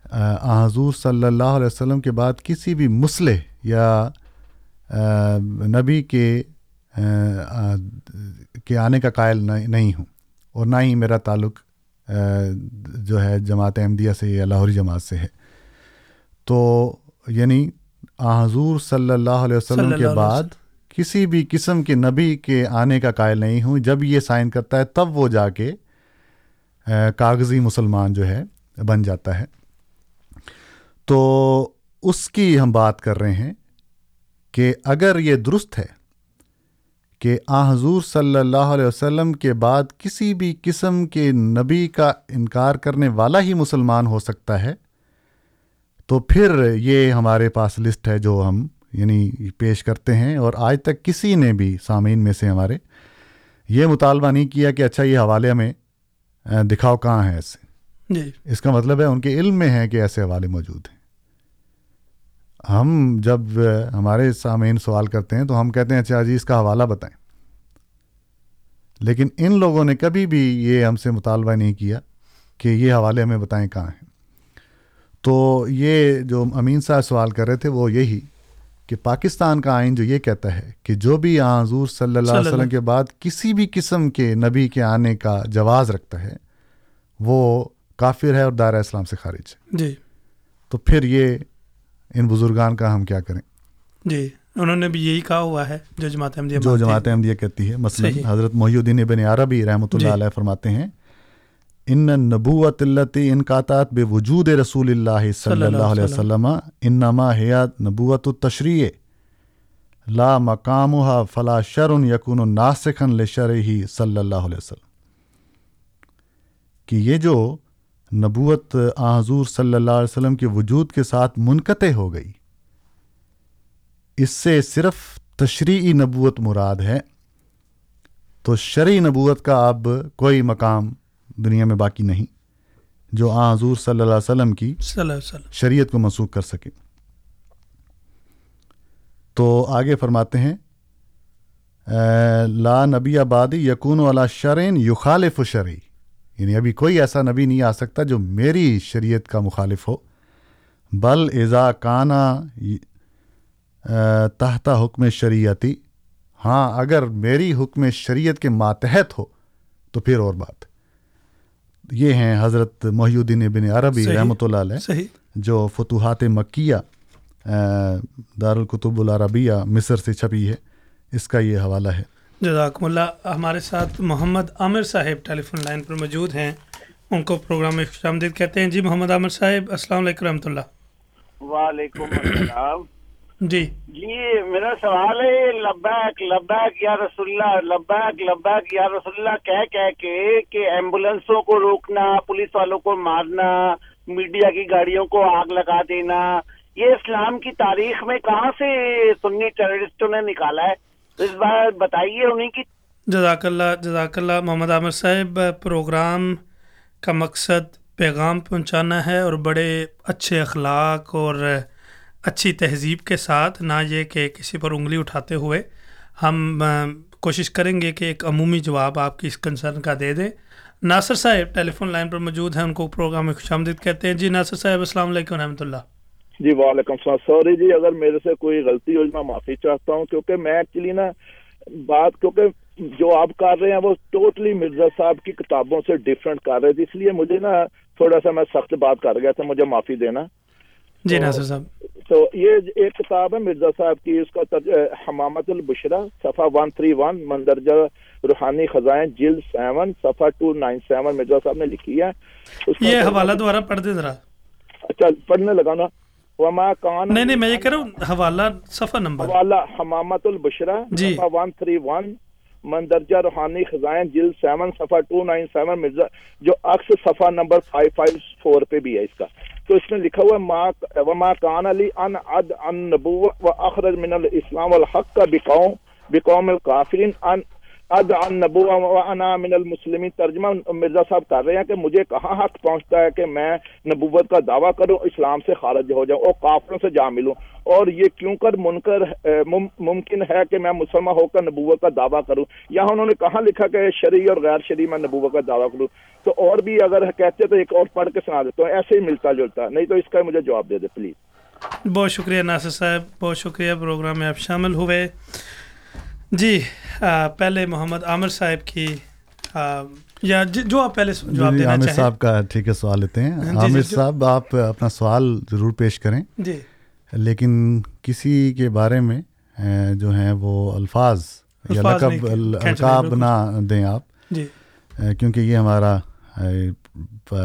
حضور صلی اللہ علیہ وسلم کے بعد کسی بھی مسلح یا نبی کے کے آنے کا قائل نہیں ہوں اور نہ ہی میرا تعلق جو ہے جماعت احمدیہ سے یا لاہوری جماعت سے ہے۔ تو یعنی حضور صلی اللہ علیہ وسلم کے بعد کسی بھی قسم کے نبی کے آنے کا قائل نہیں ہوں۔ جب یہ سائن کرتا ہے تب وہ جا کے کاغذی مسلمان جو ہے بن جاتا ہے۔ تو اس کی ہم بات کر رہے ہیں۔ کہ اگر یہ درست ہے کہ آ حضور صلی اللہ علیہ وسلم کے بعد کسی بھی قسم کے نبی کا انکار کرنے والا ہی مسلمان ہو سکتا ہے تو پھر یہ ہمارے پاس لسٹ ہے جو ہم یعنی پیش کرتے ہیں اور آج تک کسی نے بھی سامعین میں سے ہمارے یہ مطالبہ نہیں کیا کہ اچھا یہ حوالے ہمیں اہ، دکھاؤ کہاں ہے ایسے جی۔ اس کا مطلب ہے ان کے علم میں ہے کہ ایسے حوالے موجود ہیں۔ ہم جب ہمارے سامعین سوال کرتے ہیں تو ہم کہتے ہیں اچھا جی اس کا حوالہ بتائیں۔ لیکن ان لوگوں نے کبھی بھی یہ ہم سے مطالبہ نہیں کیا کہ یہ حوالے ہمیں بتائیں کہاں ہیں۔ تو یہ جو امین صاحب سوال کر رہے تھے وہ یہی کہ پاکستان کا آئین جو یہ کہتا ہے کہ جو بھی حضور صلی اللہ علیہ وسلم کے بعد کسی بھی قسم کے نبی کے آنے کا جواز رکھتا ہے وہ کافر ہے اور دائرہ اسلام سے خارج ہے۔ جی۔ تو پھر یہ ان بزرگان کا ہم کیا کریں جی انہوں نے بھی یہی کہا ہوا ہے جو جماعت احمدیہ جو۔ جماعت احمدیہ کہتی ہے مثلا۔ حضرت محی الدین ابن عربی رحمۃ اللہ جی۔ علیہ فرماتے ہیں ان نبوت التی ان قاطات بے وجود رسول اللہ صلی اللہ علیہ وسلم انما حیا نبوت التشریع لا مقامها فلا شرن یکون ناسخن لشرعی صلی اللہ علیہ وسلم کہ یہ جو نبوت آ حضور صلی اللہ علیہ وسلم کے وجود کے ساتھ منقطع ہو گئی۔ اس سے صرف تشریعی نبوت مراد ہے۔ تو شرعی نبوت کا اب کوئی مقام دنیا میں باقی نہیں جو آ حضور صلی اللہ علیہ وسلم کی صلی اللہ علیہ وسلم۔ شریعت کو منسوخ کر سکے۔ تو آگے فرماتے ہیں لا نبی آبادی یقون والا شرین یخالف شرعی۔ یعنی ابھی کوئی ایسا نبی نہیں آ سکتا جو میری شریعت کا مخالف ہو۔ بل ازا کانا تحت حکم شریعتی۔ ہاں اگر میری حکم شریعت کے ماتحت ہو تو پھر اور بات۔ یہ ہیں حضرت محی الدین ابن عربی. رحمۃ اللہ علیہ جو فتوحات مکیہ دارالکتب العربیہ مصر سے چھپی ہے۔ اس کا یہ حوالہ ہے۔ جزاکم اللہ۔ ہمارے ساتھ محمد عامر صاحب ٹیلی فون لائن پر موجود ہیں۔ ان کو پروگرام میں خوش آمدید کہتے ہیں۔ جی محمد عامر صاحب السلام علیکم رحمۃ اللہ۔ وعلیکم السلام۔ جی۔ جی میرا سوال ہے لبیک لبیک یا رسول اللہ لبیک لبیک یا رسول اللہ کہہ کہہ کے کہ ایمبولینسوں کو روکنا پولیس والوں کو مارنا میڈیا کی گاڑیوں کو آگ لگا دینا یہ اسلام کی تاریخ میں کہاں سے سنی ٹیررسٹوں نے نکالا ہے؟ اس بار بتائیے انہیں کی جزاک اللہ جزاک اللہ۔ محمد عامر صاحب، پروگرام کا مقصد پیغام پہنچانا ہے اور بڑے اچھے اخلاق اور اچھی تہذیب کے ساتھ، نہ یہ کہ کسی پر انگلی اٹھاتے ہوئے۔ ہم کوشش کریں گے کہ ایک عمومی جواب آپ کی اس کنسرن کا دے دیں۔ ناصر صاحب ٹیلی فون لائن پر موجود ہیں، ان کو پروگرام میں خوش آمدید کہتے ہیں۔ جی ناصر صاحب، السلام علیکم و رحمۃ اللہ۔ جی وعلیکم السلام۔ سوری جی اگر میرے سے کوئی غلطی ہو میں معافی چاہتا ہوں کیونکہ میں ایکچولی نا بات کیونکہ جو آپ کر رہے ہیں وہ ٹوٹلی مرزا صاحب کی کتابوں سے ڈفرینٹ کر رہے تھے اس لیے مجھے نا تھوڑا سا میں سخت بات کر گیا تھا مجھے معافی دینا۔ جی ناصر صاحب۔ تو یہ ایک کتاب ہے مرزا صاحب کی اس کا حمامت البشرا صفحہ ون تھری ون مندرجہ روحانی خزائیں جلد سیون صفحہ ٹو نائن سیون مرزا صاحب نے لکھی ہے۔ یہ حوالہ دوبارہ پڑھ ذرا۔ اچھا پڑھنے لگا نا۔ وما کان نہیں نہیں میں یہ کہہ رہا ہوں حوالہ صفحہ نمبر۔ حوالہ حمامت البشرا جی۔ صفحہ ون تھری ون مندرجہ روحانی خزائیں جلد سیون صفحہ ٹو نائن سیون مرزا جو عکس صفحہ نمبر فائیو فائیو فور پہ بھی ہے اس کا۔ تو اس میں لکھا ہوا ہے وما کان علی ان اد ان نبو و اخرج من الاسلام والحق کا بقوم بقوم الکافرین ان اد ان نبو من المسلمین ترجمہ مرزا صاحب کر رہے ہیں کہ مجھے کہاں حق پہنچتا ہے کہ میں نبوت کا دعویٰ کروں، اسلام سے خارج ہو جاؤں اور کافروں سے جا ملوں؟ اور یہ کیوں کر منکر ممکن ہے کہ میں مسلمان ہو کر نبوت کا دعویٰ کروں؟ یہاں انہوں نے کہاں لکھا کہ شرعی اور غیر شرعی میں نبوت کا دعویٰ کروں؟ تو اور بھی اگر کہتے تو ایک اور پڑھ کے سنا دیتا ہوں، ایسے ہی ملتا جلتا، نہیں تو اس کا مجھے جواب دے دے، پلیز۔ بہت شکریہ ناصر صاحب، بہت شکریہ پروگرام میں آپ شامل ہوئے۔ جی پہلے محمد عامر صاحب کی یا جو آپ پہلے جواب دینا عامر صاحب کا ٹھیک ہے سوال لیتے ہیں۔ عامر صاحب آپ اپنا سوال ضرور پیش کریں۔ جی۔ لیکن کسی کے بارے میں جو ہیں وہ الفاظ یا لقب القاب نہ دیں آپ۔ جی۔ کیونکہ یہ ہمارا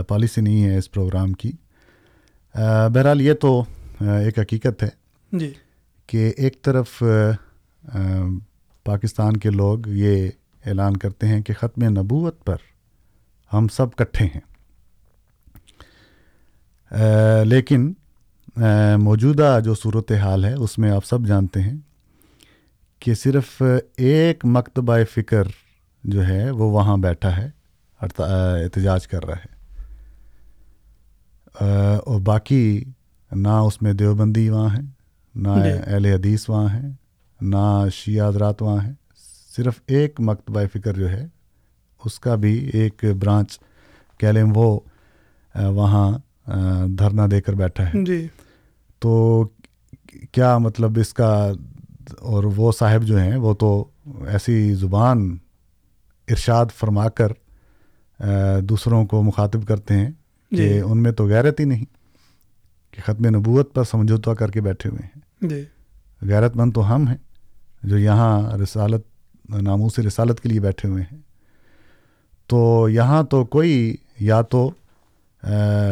پالیسی نہیں ہے اس پروگرام کی۔ بہرحال یہ تو ایک حقیقت ہے جی۔ کہ ایک طرف پاکستان کے لوگ یہ اعلان کرتے ہیں کہ ختم نبوت پر ہم سب کٹھے ہیں۔ لیکن موجودہ جو صورت حال ہے اس میں آپ سب جانتے ہیں کہ صرف ایک مکتبہ فکر جو ہے وہ وہاں بیٹھا ہے احتجاج کر رہا ہے۔ اور باقی نہ اس میں دیوبندی وہاں ہیں نہ اہل حدیث وہاں ہیں۔ نہ شیعہ حضرات وہاں ہیں۔ صرف ایک مکتبہ فکر جو ہے اس کا بھی ایک برانچ کہہ لیں وہ وہاں دھرنا دے کر بیٹھا ہے۔ جی۔ تو کیا مطلب اس کا اور وہ صاحب جو ہیں وہ تو ایسی زبان ارشاد فرما کر دوسروں کو مخاطب کرتے ہیں کہ ان میں تو غیرت ہی نہیں کہ ختم نبوت پر سمجھوتہ کر کے بیٹھے ہوئے ہیں۔ جی۔ غیرت مند تو ہم ہیں۔ جو یہاں رسالت ناموس رسالت کے لیے بیٹھے ہوئے ہیں۔ تو یہاں تو کوئی یا تو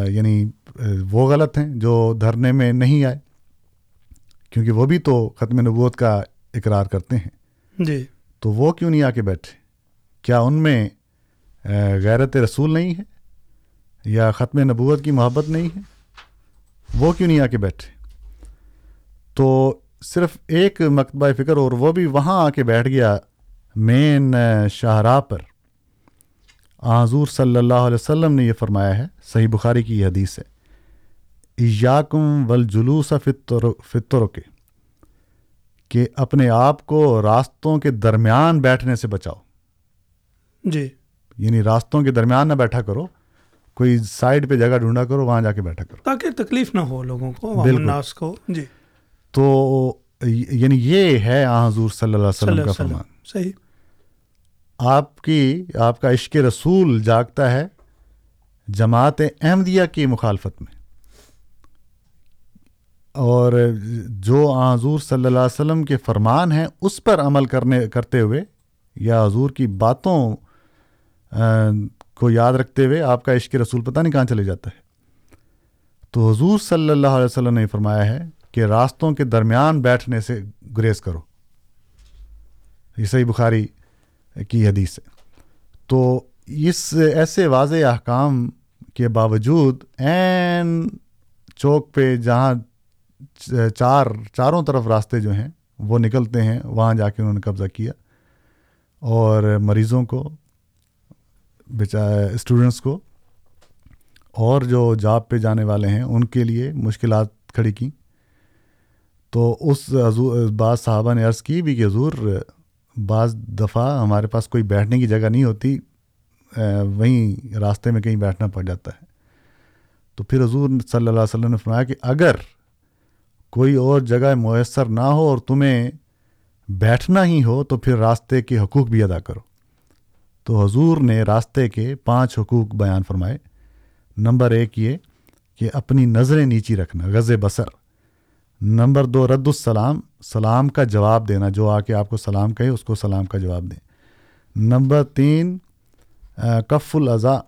یعنی وہ غلط ہیں جو دھرنے میں نہیں آئے کیونکہ وہ بھی تو ختم نبوت کا اقرار کرتے ہیں۔ جی۔ تو وہ کیوں نہیں آ کے بیٹھے؟ کیا ان میں غیرت رسول نہیں ہے؟ یا ختم نبوت کی محبت نہیں ہے؟ وہ کیوں نہیں آ کے بیٹھے؟ تو صرف ایک مکتبہ فکر اور وہ بھی وہاں آ کے بیٹھ گیا مین شاہراہ پر۔ حضور صلی اللہ علیہ وسلم نے یہ فرمایا ہے صحیح بخاری کی یہ حدیث ہے۔ ایاکم والجلوس فطر کے کہ اپنے آپ کو راستوں کے درمیان بیٹھنے سے بچاؤ۔ جی۔ یعنی راستوں کے درمیان نہ بیٹھا کرو کوئی سائڈ پہ جگہ ڈھونڈا کرو وہاں جا کے بیٹھا کرو۔ تاکہ تکلیف نہ ہو لوگوں کو کو۔ جی۔ تو یعنی یہ ہے آ حضور صلی اللہ علیہ وسلم کا فرمان۔ صحیح۔ آپ کی آپ کا عشق رسول جاگتا ہے جماعت احمدیہ کی مخالفت میں۔ اور جو حضور صلی اللہ علیہ وسلم کے فرمان ہیں اس پر عمل کرنے کرتے ہوئے یا حضور کی باتوں کو یاد رکھتے ہوئے آپ کا عشق رسول پتہ نہیں کہاں چلے جاتا ہے۔ تو حضور صلی اللہ علیہ وسلم نے فرمایا ہے کہ راستوں کے درمیان بیٹھنے سے گریز کرو۔ یہ صحیح بخاری کی حدیث ہے۔ تو اس ایسے واضح احکام کے باوجود این چوک پہ جہاں چار، چاروں طرف راستے جو ہیں، وہ نکلتے ہیں، وہاں جا کے انہوں نے قبضہ کیا۔ اور مریضوں کو اسٹوڈنٹس کو، اور جو جاب پہ جانے والے ہیں، ان کے لیے مشکلات کھڑی کیں۔ تو اس حضور بعض صحابہ نے عرض کی بھی کہ حضور، بعض دفعہ ہمارے پاس کوئی بیٹھنے کی جگہ نہیں ہوتی وہیں راستے میں کہیں بیٹھنا پڑ جاتا ہے۔ تو پھر حضور صلی اللہ علیہ وسلم نے فرمایا کہ اگر کوئی اور جگہ میسر نہ ہو اور تمہیں بیٹھنا ہی ہو تو پھر راستے کے حقوق بھی ادا کرو۔ تو حضور نے راستے کے پانچ حقوق بیان فرمائے۔ نمبر ایک یہ کہ اپنی نظریں نیچی رکھنا غز بسر نمبر دو رد السلام سلام کا جواب دینا جو آ کے آپ کو سلام کہے اس کو سلام کا جواب دیں۔ نمبر تین کف الاضا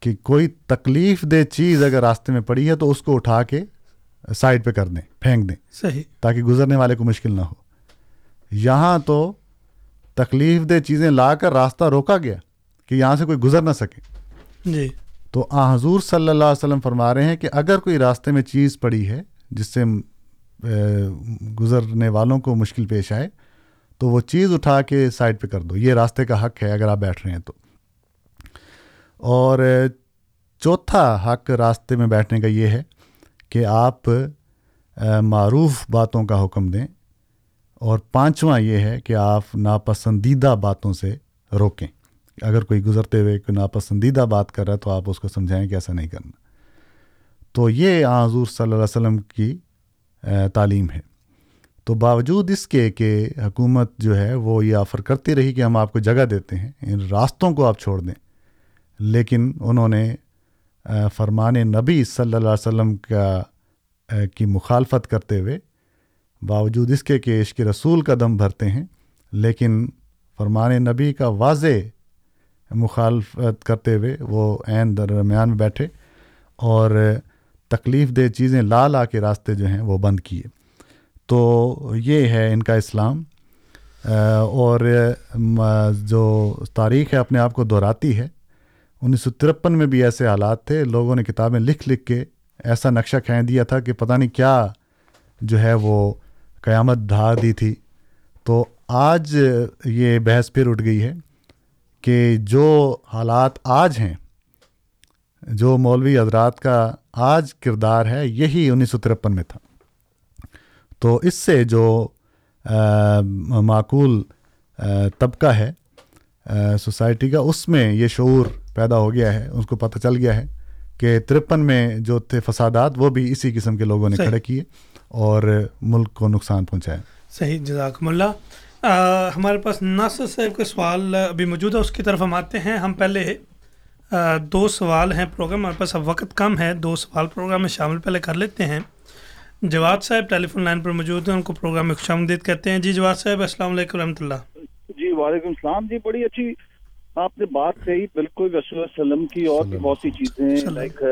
کہ کوئی تکلیف دہ چیز اگر راستے میں پڑی ہے تو اس کو اٹھا کے سائڈ پہ کر دیں پھینک دیں۔ صحیح۔ تاکہ گزرنے والے کو مشکل نہ ہو۔ یہاں تو تکلیف دہ چیزیں لا کر راستہ روکا گیا کہ یہاں سے کوئی گزر نہ سکے۔ جی۔ تو آ حضور صلی اللہ علیہ وسلم فرما رہے ہیں کہ اگر کوئی راستے میں چیز پڑی ہے جس سے گزرنے والوں کو مشکل پیش آئے، تو وہ چیز اٹھا کے سائڈ پہ کر دو، یہ راستے کا حق ہے اگر آپ بیٹھ رہے ہیں تو۔ اور چوتھا حق راستے میں بیٹھنے کا یہ ہے کہ آپ معروف باتوں کا حکم دیں۔ اور پانچواں یہ ہے کہ آپ ناپسندیدہ باتوں سے روکیں۔ اگر کوئی گزرتے ہوئے کوئی ناپسندیدہ بات کر رہا ہے تو آپ اس کو سمجھائیں کہ ایسا نہیں کرنا۔ تو یہ حضور صلی اللہ علیہ وسلم کی تعلیم ہے۔ تو باوجود اس کے کہ حکومت جو ہے وہ یہ آفر کرتی رہی کہ ہم آپ کو جگہ دیتے ہیں، ان راستوں کو آپ چھوڑ دیں، لیکن انہوں نے فرمان نبی صلی اللہ علیہ وسلم کا کی مخالفت کرتے ہوئے باوجود اس کے کہ عشق رسول کا دم بھرتے ہیں، لیکن فرمان نبی کا واضح مخالفت کرتے ہوئے وہ عین درمیان میں بیٹھے اور تکلیف دہ چیزیں لا لا کے راستے جو ہیں وہ بند کیے۔ تو یہ ہے ان کا اسلام۔ اور جو تاریخ ہے اپنے آپ کو دہراتی ہے۔ انیس سو ترپن میں بھی ایسے حالات تھے، لوگوں نے کتابیں لکھ لکھ کے ایسا نقشہ کھینچ دیا تھا کہ پتہ نہیں کیا جو ہے وہ قیامت ڈھا دی تھی۔ تو آج یہ بحث پھر اٹھ گئی ہے کہ جو حالات آج ہیں، جو مولوی حضرات کا آج کردار ہے یہی انیس سو ترپن میں تھا۔ تو اس سے جو معقول طبقہ ہے سوسائٹی کا اس میں یہ شعور پیدا ہو گیا ہے اس کو پتہ چل گیا ہے کہ ترپن میں جو تھے فسادات وہ بھی اسی قسم کے لوگوں نے کھڑے کیے اور ملک کو نقصان پہنچایا۔ صحیح جزاکم اللہ۔ ہمارے پاس ناصر صاحب کا سوال ابھی موجود ہے اس کی طرف ہم آتے ہیں۔ ہم پہلے دو سوال ہیں پروگرام ہمارے پاس اب وقت کم ہے دو سوال پروگرام میں شامل پہلے کر لیتے ہیں۔ جواد صاحب ٹیلی فون لائن پر موجود ہیں ان کو پروگرام میں خوش آمدید کہتے ہیں۔ جی جواد صاحب السلام علیکم رحمۃ اللہ۔ جی وعلیکم السلام۔ جی بڑی اچھی آپ نے بات کہی بالکل رسول وسلم کی اور بھی بہت سی چیزیں لائک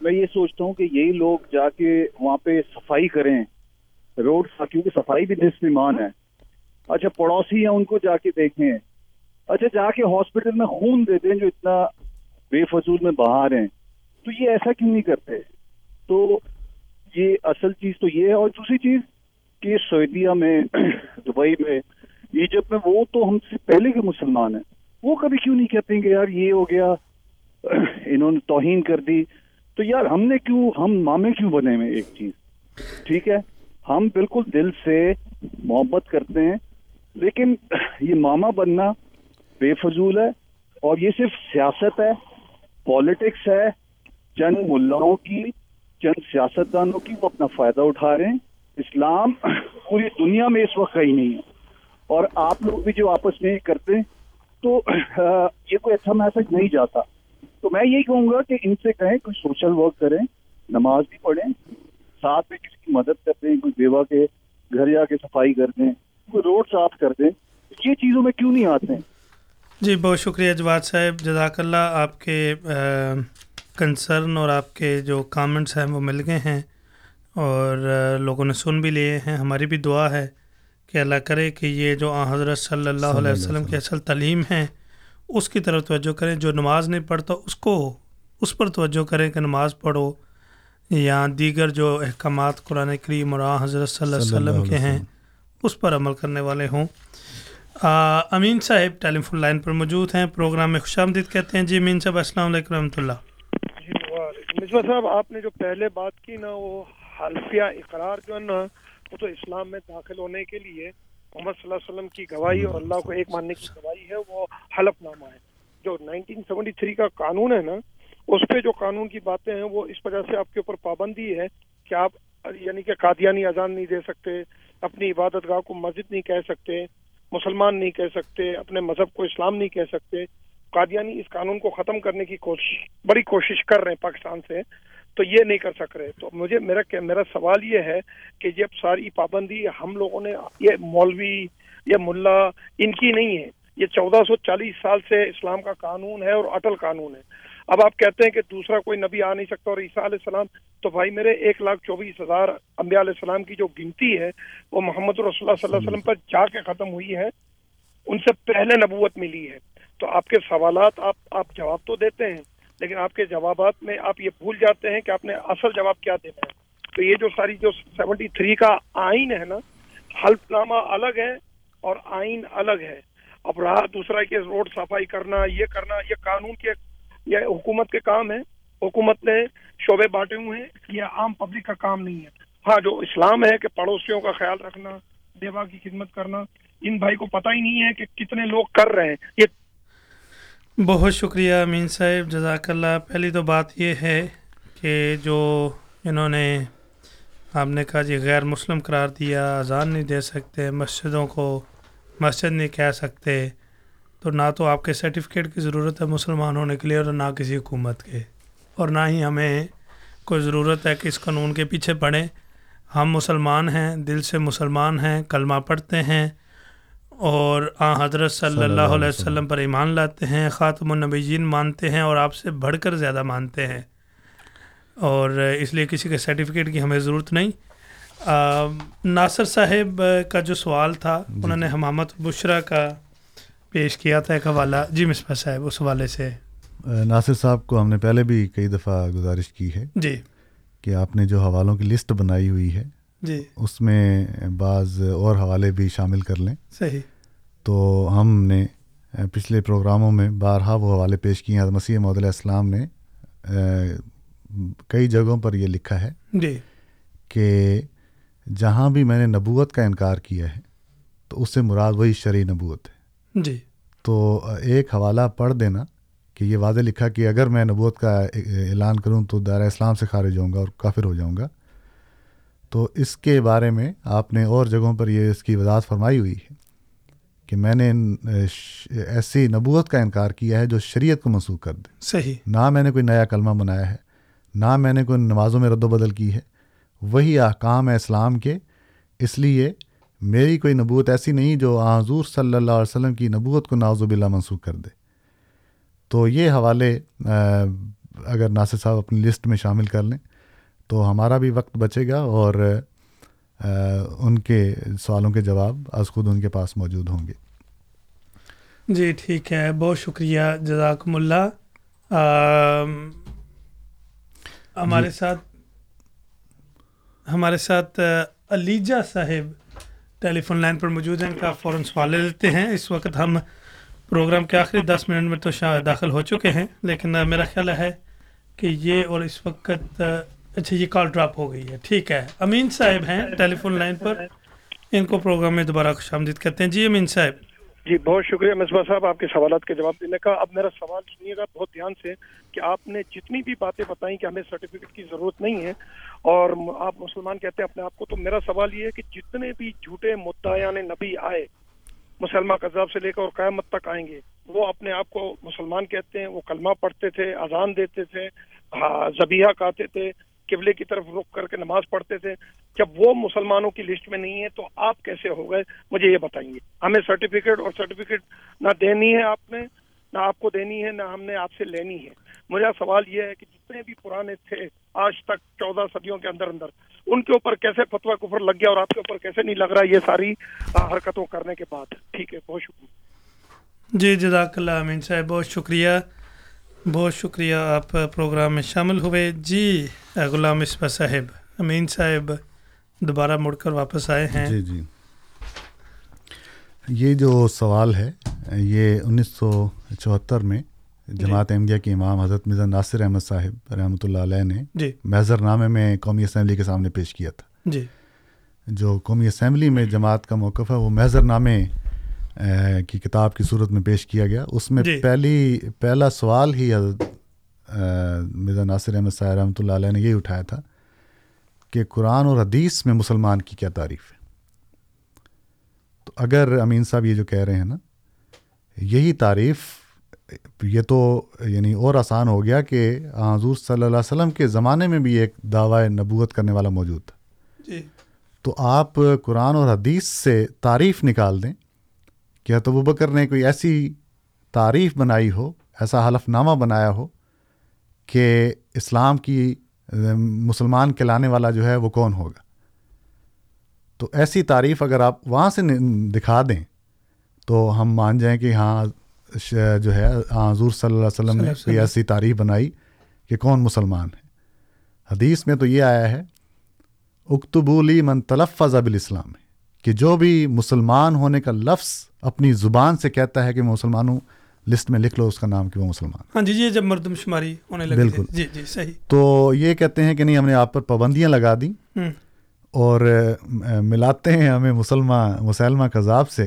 میں یہ سوچتا ہوں کہ یہی لوگ جا کے وہاں پہ صفائی کریں۔ روڈ کیونکہ صفائی بھی نصف ایمان ہے۔ اچھا پڑوسی ہیں ان کو جا کے دیکھیں۔ اچھا جا کے ہاسپٹل میں خون دے دیں جو اتنا بے فضول میں بہا رہے ہیں، تو یہ ایسا کیوں نہیں کرتے؟ تو یہ اصل چیز تو یہ ہے، اور دوسری چیز کہ سعودیہ میں، دبئی میں ایجپٹ میں، وہ تو ہم سے پہلے کے مسلمان ہیں۔ وہ کبھی کیوں نہیں کہتے ہیں کہ یار یہ ہو گیا، انہوں نے توہین کر دی۔ تو یار ہم نے کیوں، ہم مامے کیوں بنے ہوئے ایک چیز؟ ٹھیک ہے، ہم بالکل دل سے محبت کرتے ہیں، لیکن یہ ماما بننا بے فضول ہے، اور یہ صرف سیاست ہے۔ پالیٹکس ہے، چند ملاؤں کی، چند سیاستدانوں کی وہ اپنا فائدہ اٹھا رہے ہیں۔ اسلام پوری دنیا میں اس وقت کہیں نہیں۔ ہے اور آپ لوگ بھی جو آپس میں کرتے ہیں، تو یہ کوئی اچھا میسج نہیں جاتا۔ تو میں یہی کہوں گا کہ ان سے کہیں کوئی سوشل ورک کریں، نماز بھی پڑھیں، ساتھ میں کسی کی مدد کر دیں، کوئی بیوہ کے گھر جا کے صفائی کر دیں، کوئی روڈ صاف کر دیں۔ یہ چیزوں میں کیوں نہیں آتے؟ ہیں جی بہت شکریہ جواد صاحب جزاک اللہ آپ کے کنسرن اور آپ کے جو کامنٹس ہیں وہ مل گئے ہیں اور لوگوں نے سن بھی لیے ہیں۔ ہماری بھی دعا ہے کہ اللہ کرے کہ یہ جو آ حضرت صلی اللہ علیہ وسلم کی اصل تعلیم ہے اس کی طرف توجہ کریں۔ جو نماز نہیں پڑھتا اس کو اس پر توجہ کریں کہ نماز پڑھو۔ یا دیگر جو احکامات قرآن کریم اور آ حضرت صلی اللہ علیہ وسلم کے ہیں اس پر عمل کرنے والے ہوں۔ امین صاحب ٹیلی فون لائن پر موجود ہیں، پروگرام میں خوش آمدید کہتے ہیں۔ جی امین صاحب، السلام علیکم رحمۃ اللہ۔ جی، مصباح صاحب، آپ نے جو پہلے بات کی نا، وہ حلفیہ اقرار جو ہے نا، وہ تو اسلام میں داخل ہونے کے لیے محمد صلی اللہ علیہ وسلم کی گواہی اور اللہ کو ایک ماننے کی گواہی ہے، وہ حلف نامہ ہے۔ جو نائنٹین سیونٹی تھری کا قانون ہے نا، اس پہ جو قانون کی باتیں ہیں، وہ اس وجہ سے آپ کے اوپر پابندی ہے کہ آپ یعنی کہ قادیانی اذان نہیں دے سکتے، اپنی عبادت گاہ کو مسجد نہیں کہہ سکتے۔ مسلمان نہیں کہہ سکتے، اپنے مذہب کو اسلام نہیں کہہ سکتے۔ قادیانی اس قانون کو ختم کرنے کی کوشش، بڑی کوشش کر رہے ہیں پاکستان سے، تو یہ نہیں کر سک رہے۔ تو مجھے میرا میرا سوال یہ ہے کہ جب ساری پابندی ہم لوگوں نے، یہ مولوی یا ملا، ان کی نہیں ہے۔ یہ چودہ سو چالیس سال سے اسلام کا قانون ہے اور اٹل قانون ہے۔ اب آپ کہتے ہیں کہ دوسرا کوئی نبی آ نہیں سکتا اور عیسیٰ علیہ السلام، تو بھائی میرے ایک لاکھ چوبیس ہزار امبیا علیہ السلام کی جو گنتی ہے، وہ محمد رسول اللہ صلی اللہ علیہ وسلم پر جا کے ختم ہوئی ہے، ان سے پہلے نبوت ملی ہے۔ تو آپ کے سوالات، آپ آپ جواب تو دیتے ہیں، لیکن آپ کے جوابات میں آپ یہ بھول جاتے ہیں کہ آپ نے اصل جواب کیا دینا ہے۔ تو یہ جو ساری جو سیونٹی تھری کا آئین ہے نا حلف نامہ الگ ہے اور آئین الگ ہے۔ اب رہا دوسرا کہ روڈ صفائی کرنا، یہ کرنا، یہ قانون کے یہ حکومت کے کام ہے حکومت نے شعبے بانٹے ہوئے ہیں۔ یہ عام پبلک کا کام نہیں ہے۔ ہاں جو اسلام ہے کہ پڑوسیوں کا خیال رکھنا دیوا کی خدمت کرنا ان بھائی کو پتہ ہی نہیں ہے کہ کتنے لوگ کر رہے ہیں۔ یہ بہت شکریہ امین صاحب جزاک اللہ۔ پہلی تو بات یہ ہے کہ جو انہوں نے آپ نے کہا جی غیر مسلم قرار دیا اذان نہیں دے سکتے مسجدوں کو مسجد نہیں کہہ سکتے۔ تو نہ تو آپ کے سرٹیفکیٹ کی ضرورت ہے مسلمان ہونے کے لیے اور نہ کسی حکومت کے۔ اور نہ ہی ہمیں کوئی ضرورت ہے کہ اس قانون کے پیچھے پڑھیں۔ ہم مسلمان ہیں دل سے مسلمان ہیں کلمہ پڑھتے ہیں اور آ حضرت صلی اللہ علیہ وسلم۔ پر ایمان لاتے ہیں خاتم النبیین مانتے ہیں اور آپ سے بڑھ کر زیادہ مانتے ہیں۔ اور اس لیے کسی کے سرٹیفکیٹ کی ہمیں ضرورت نہیں۔ ناصر صاحب کا جو سوال تھا جی۔ انہوں نے حمامت بشرا کا پیش کیا تھا ایک حوالہ؟ جی مصباح صاحب اس حوالے سے۔ ناصر صاحب کو ہم نے پہلے بھی کئی دفعہ گزارش کی ہے جی۔ کہ آپ نے جو حوالوں کی لسٹ بنائی ہوئی ہے جی۔ اس میں بعض اور حوالے بھی شامل کر لیں۔ صحیح۔ تو ہم نے پچھلے پروگراموں میں بارہا وہ حوالے پیش کیے ہیں۔ مسیح محدود السلام نے کئی جگہوں پر یہ لکھا ہے جی۔ کہ جہاں بھی میں نے نبوت کا انکار کیا ہے تو اس سے مراد وہی شرعی نبوت ہے۔ جی۔ تو ایک حوالہ پڑھ دینا کہ یہ واضح لکھا کہ اگر میں نبوت کا اعلان کروں تو دائرہ اسلام سے خارج ہوں گا اور کافر ہو جاؤں گا۔ تو اس کے بارے میں آپ نے اور جگہوں پر یہ اس کی وضاحت فرمائی ہوئی ہے کہ میں نے ایسی نبوت کا انکار کیا ہے جو شریعت کو منسوخ کر دے۔ صحیح۔ نہ میں نے کوئی نیا کلمہ بنایا ہے نہ میں نے کوئی نمازوں میں رد و بدل کی ہے۔ وہی احکام ہے اسلام کے اس لیے میری کوئی نبوت ایسی نہیں جو حضور صلی اللہ علیہ وسلم کی نبوت کو نازو باللہ منسوخ کر دے۔ تو یہ حوالے اگر ناصر صاحب اپنی لسٹ میں شامل کر لیں تو ہمارا بھی وقت بچے گا اور ان کے سوالوں کے جواب از خود ان کے پاس موجود ہوں گے۔ جی ٹھیک ہے۔ بہت شکریہ جزاکم اللہ۔ ہمارے جی۔ ساتھ ہمارے ساتھ علیجا صاحب ٹیلی فون لائن پر موجود ہیں، ان کا فوراً سوال لے لیتے ہیں۔ اس وقت ہم پروگرام کے آخری دس منٹ میں تو شاید داخل ہو چکے ہیں، لیکن میرا خیال ہے کہ یہ اور اس وقت اچھا یہ کال ڈراپ ہو گئی ہے۔ ٹھیک ہے۔ امین صاحب ہیں ٹیلی فون لائن پر۔ ان کو پروگرام میں دوبارہ خوش آمدید کرتے ہیں۔ جی امین صاحب۔ جی بہت شکریہ۔ مصباح صاحب آپ کے سوالات کے جواب دینے کا۔ اب میرا سوال، سنیے گا بہت دھیان سے کہ آپ نے جتنی بھی باتیں بتائیں کہ ہمیں سرٹیفکیٹ کی ضرورت نہیں ہے اور آپ مسلمان کہتے ہیں اپنے آپ کو، تو میرا سوال یہ ہے کہ جتنے بھی جھوٹے مدعا نبی آئے مسلمہ کذاب سے لے کر اور قیامت تک آئیں گے، وہ اپنے آپ کو مسلمان کہتے ہیں، وہ کلمہ پڑھتے تھے، اذان دیتے تھے ہاں، زبیہ کہتے تھے قبلے کی طرف رخ کر کے نماز پڑھتے تھے۔ جب وہ مسلمانوں کی لسٹ میں نہیں ہے تو آپ کیسے ہو گئے؟ مجھے یہ بتائیں گے ہمیں سرٹیفکیٹ اور سرٹیفکیٹ نہ دینی ہے آپ نے، نہ آپ کو دینی ہے، نہ ہم نے آپ سے لینی ہے۔ میرا سوال یہ ہے کہ جتنے بھی پرانے تھے، آج تک چودہ صدیوں کے اندر اندر، ان کے اوپر کیسے فتوا کفر لگ گیا اور آپ کے اوپر کیسے نہیں لگ رہا؟ یہ ساری حرکتوں کرنے کے بعد۔ ٹھیک ہے، بہت شکریہ۔ جی جزاک اللہ امین صاحب، بہت شکریہ۔ بہت شکریہ آپ پروگرام میں شامل ہوئے۔ جی غلام اسفا صاحب امین صاحب دوبارہ مڑ کر واپس آئے ہیں۔ جی جی۔ یہ جو سوال ہے یہ انیس سو چوہتر میں جماعت احمدیہ کے امام حضرت مرزا ناصر احمد صاحب رحمۃ اللہ علیہ نے جی۔ محضر نامے میں قومی اسمبلی کے سامنے پیش کیا تھا۔ جی۔ جو قومی اسمبلی میں جماعت کا موقف ہے وہ محضر نامے کی کتاب کی صورت میں پیش کیا گیا۔ اس میں جی۔ پہلی پہلا سوال ہی حضرت مرزا ناصر احمد صاحب رحمۃ اللہ علیہ نے یہ اٹھایا تھا کہ قرآن اور حدیث میں مسلمان کی کیا تعریف ہے۔ تو اگر امین صاحب یہ جو کہہ رہے ہیں نا یہی تعریف یہ تو یعنی اور آسان ہو گیا کہ حضور صلی اللہ علیہ وسلم کے زمانے میں بھی ایک دعوی نبوت کرنے والا موجود تھا۔ جی۔ تو آپ قرآن اور حدیث سے تعریف نکال دیں۔ کہ تو بکر نے کوئی ایسی تعریف بنائی ہو ایسا حلف نامہ بنایا ہو کہ اسلام کی مسلمان کہلانے والا جو ہے وہ کون ہوگا؟ تو ایسی تعریف اگر آپ وہاں سے دکھا دیں تو ہم مان جائیں کہ ہاں جو ہے حضور صلی اللہ علیہ وسلم نے کوئی ایسی تعریف بنائی کہ کون مسلمان ہے۔ حدیث میں تو یہ آیا ہے اکتبولی من تلفظ اب الاسلام کہ جو بھی مسلمان ہونے کا لفظ اپنی زبان سے کہتا ہے کہ میں مسلمان ہوں لسٹ میں لکھ لو اس کا نام کہ وہ مسلمان۔ ہاں جی جی جب مردم شماری ہونے لگی بالکل۔ جی جی صحیح۔ تو یہ کہتے ہیں کہ نہیں ہم نے آپ پر پابندیاں لگا دیں۔ اور ملاتے ہیں ہمیں مسلمان مسلمہ کذاب سے۔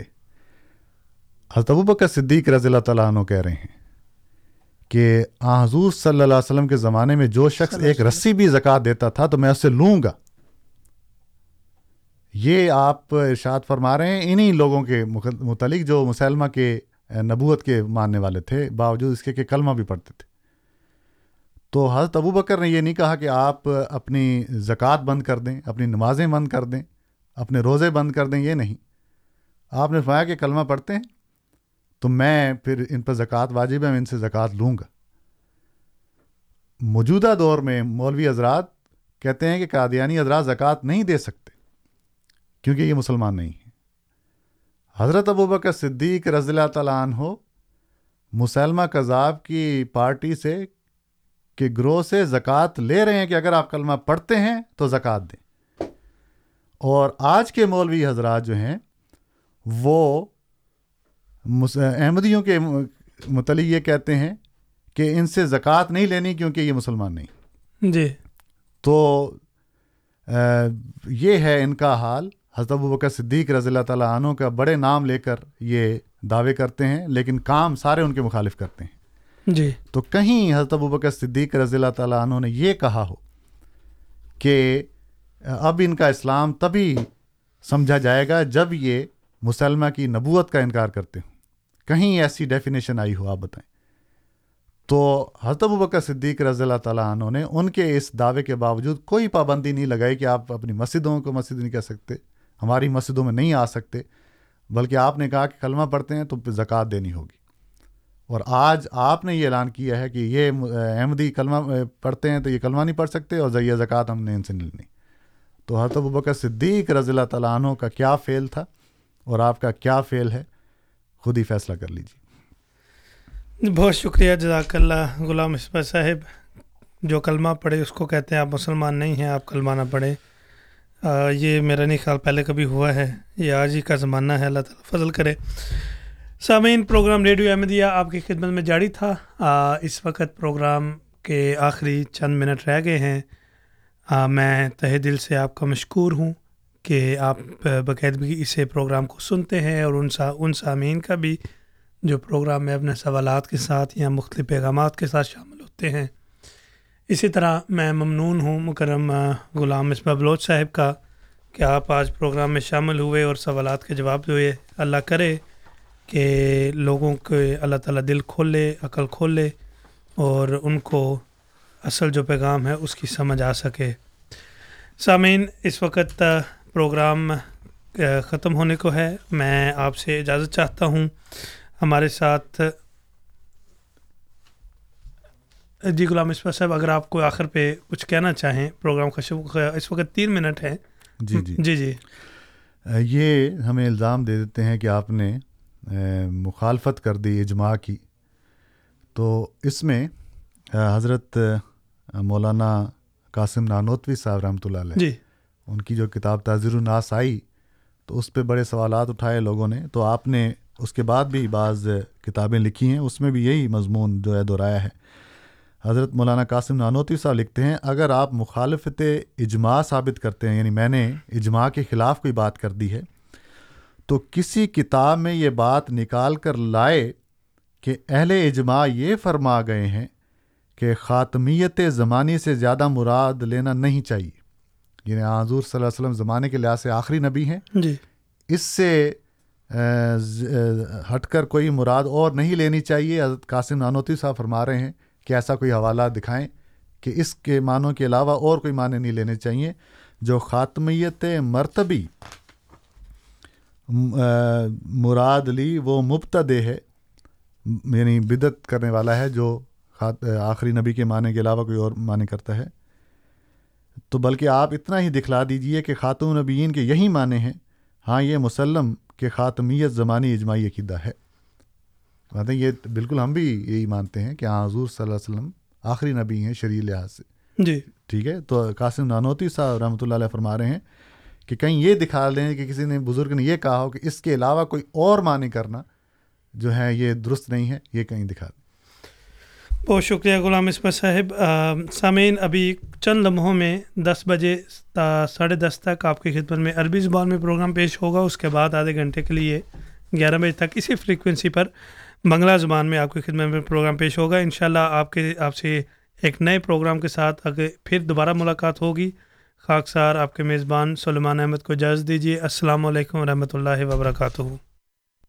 حضرت ابو بکر صدیق رضی اللہ تعالیٰ عنہ کہہ رہے ہیں کہ حضور صلی اللہ علیہ وسلم کے زمانے میں جو شخص ایک رسی بھی زکوٰۃ دیتا تھا تو میں اسے لوں گا۔ یہ آپ ارشاد فرما رہے ہیں، انہی لوگوں کے متعلق جو مسلمہ کے نبوت کے ماننے والے تھے، باوجود اس کے کہ کلمہ بھی پڑھتے تھے۔ تو حضرت ابو بکر نے یہ نہیں کہا کہ آپ اپنی زکوٰۃ بند کر دیں، اپنی نمازیں بند کر دیں، اپنے روزے بند کر دیں، یہ نہیں۔ آپ نے فرمایا کہ کلمہ پڑھتے ہیں، تو میں پھر ان پر زکوٰۃ واجب ہے، میں ان سے زکوٰۃ لوں گا۔ موجودہ دور میں مولوی حضرات کہتے ہیں کہ قادیانی حضرات زکوٰۃ نہیں دے سکتے۔ کیونکہ یہ مسلمان نہیں ہیں۔ حضرت ابو بکر صدیق رضی اللہ تعالیٰ عنہ مسلمہ کذاب کی پارٹی سے کہ گروہ سے زکوٰۃ لے رہے ہیں کہ اگر آپ کلمہ پڑھتے ہیں تو زکوٰۃ دیں۔ اور آج کے مولوی حضرات جو ہیں وہ احمدیوں کے متعلق یہ کہتے ہیں کہ ان سے زکوٰۃ نہیں لینی کیونکہ یہ مسلمان نہیں۔ جی۔ تو یہ ہے ان کا حال۔ حضرت ابو بکر صدیق رضی اللہ تعالیٰ عنہ کا بڑے نام لے کر یہ دعوے کرتے ہیں لیکن کام سارے ان کے مخالف کرتے ہیں۔ جی۔ تو کہیں حضرت ابو بکر صدیق رضی اللہ تعالیٰ عنہ نے یہ کہا ہو کہ اب ان کا اسلام تبھی سمجھا جائے گا جب یہ مسلمہ کی نبوت کا انکار کرتے ہوں۔ کہیں ایسی ڈیفینیشن آئی ہو آپ بتائیں۔ تو حضرت ابو بکر صدیق رضی اللہ تعالیٰ عنہ نے ان کے اس دعوے کے باوجود کوئی پابندی نہیں لگائی کہ آپ اپنی مسجدوں کو مسجد نہیں کہہ سکتے۔ ہماری مسجدوں میں نہیں آ سکتے، بلکہ آپ نے کہا کہ کلمہ پڑھتے ہیں تو زکوٰۃ دینی ہوگی۔ اور آج آپ نے یہ اعلان کیا ہے کہ یہ احمدی کلمہ پڑھتے ہیں تو یہ کلمہ نہیں پڑھ سکتے اور ذریعہ زکوٰۃ ہم نے ان سے نہیں لینی تو حضرت ابو بکر صدیق رضی اللہ تعالیٰ عنہ کا کیا فعل تھا؟ اور آپ کا کیا فعل ہے؟ خود ہی فیصلہ کر لیجیے بہت شکریہ، جزاک اللہ غلام اسبا صاحب۔ جو کلمہ پڑھے اس کو کہتے ہیں آپ مسلمان نہیں ہیں، آپ کلمہ نہ پڑھیں۔ یہ میرا نہیں خیال پہلے کبھی ہوا ہے یہ آج ہی کا زمانہ ہے اللہ تعالیٰ فضل کرے۔ سامعین پروگرام ریڈیو احمدیہ آپ کی خدمت میں جاری تھا۔ آ, اس وقت پروگرام کے آخری چند منٹ رہ گئے ہیں۔ آ, میں تہ دل سے آپ کا مشکور ہوں کہ آپ باقاعدگی اسے پروگرام کو سنتے ہیں اور ان سا ان سامعین کا بھی جو پروگرام میں اپنے سوالات کے ساتھ یا مختلف پیغامات کے ساتھ شامل ہوتے ہیں۔ اسی طرح میں ممنون ہوں، مکرم غلام مصباح بلوچ صاحب کا کہ آپ آج پروگرام میں شامل ہوئے اور سوالات کے جواب ہوئے اللہ کرے کہ لوگوں کے اللہ تعالیٰ دل کھولے، عقل کھولے اور ان کو اصل جو پیغام ہے اس کی سمجھ آ سکے۔ سامعین، اس وقت پروگرام ختم ہونے کو ہے۔ میں آپ سے اجازت چاہتا ہوں۔ ہمارے ساتھ جی غلام اسفا صاحب اگر آپ کو آخر پہ کچھ کہنا چاہیں پروگرام کا اس وقت تین منٹ ہے جی جی۔ جی جی۔ یہ ہمیں الزام دے دیتے ہیں کہ آپ نے مخالفت کر دی اجماع کی۔ تو اس میں حضرت مولانا قاسم نانوتوی صاحب رحمۃ اللہ علیہ جی۔ ان کی جو کتاب تاضر الناس آئی تو اس پہ بڑے سوالات اٹھائے لوگوں نے۔ تو آپ نے اس کے بعد بھی بعض کتابیں لکھی ہیں اس میں بھی یہی مضمون جو ہے دہرایا ہے۔ حضرت مولانا قاسم نانوتی صاحب لکھتے ہیں اگر آپ مخالفت اجماع ثابت کرتے ہیں یعنی میں نے اجماع کے خلاف کوئی بات کر دی ہے تو کسی کتاب میں یہ بات نکال کر لائے کہ اہل اجماع یہ فرما گئے ہیں کہ خاتمیت زمانی سے زیادہ مراد لینا نہیں چاہیے۔ یعنی حضور صلی اللہ علیہ وسلم زمانے کے لحاظ سے آخری نبی ہیں۔ جی۔ اس سے ہٹ کر کوئی مراد اور نہیں لینی چاہیے۔ حضرت قاسم نانوتی صاحب فرما رہے ہیں کہ ایسا کوئی حوالہ دکھائیں کہ اس کے معنوں کے علاوہ اور کوئی معنی نہیں لینے چاہیے، جو خاتمیت مرتبی مراد لی وہ مبتد ہے یعنی بدت کرنے والا ہے، جو آخری نبی کے معنی کے علاوہ کوئی اور معنی کرتا ہے۔ تو بلکہ آپ اتنا ہی دکھلا دیجیے کہ خاتون نبیین کے یہی معنی ہیں۔ ہاں یہ مسلم کہ خاتمیت زمانی اجماعی عقیدہ ہے۔ ہیں یہ بالکل ہم بھی یہی مانتے ہیں کہ ہاں حضور صلی اللہ علیہ وسلم آخری نبی ہیں شرعی لحاظ سے۔ جی۔ ٹھیک ہے؟ تو قاسم نانوتی صاحب رحمۃ اللہ علیہ فرما رہے ہیں کہ کہیں یہ دکھا لیں کہ کسی نے بزرگ نے یہ کہا ہو کہ اس کے علاوہ کوئی اور معنی کرنا جو ہے یہ درست نہیں ہے یہ کہیں دکھا دیں۔ بہت شکریہ غلام اسمت صاحب۔ سامعین ابھی چند لمحوں میں دس بجے ساڑھے دس تک آپ کی خدمت میں عربی زبان میں پروگرام پیش ہوگا اس کے بعد آدھے گھنٹے کے لیے گیارہ بجے تک اسی فریکوینسی پر بنگلہ زبان میں آپ کی خدمت میں پروگرام پیش ہوگا۔ انشاءاللہ آپ کے، آپ سے ایک نئے پروگرام کے ساتھ اگر پھر دوبارہ ملاقات ہوگی۔ خاکسار، آپ کے میزبان سلمان احمد کو اجازت دیجیے۔ السلام علیکم ورحمۃ اللہ وبرکاتہ۔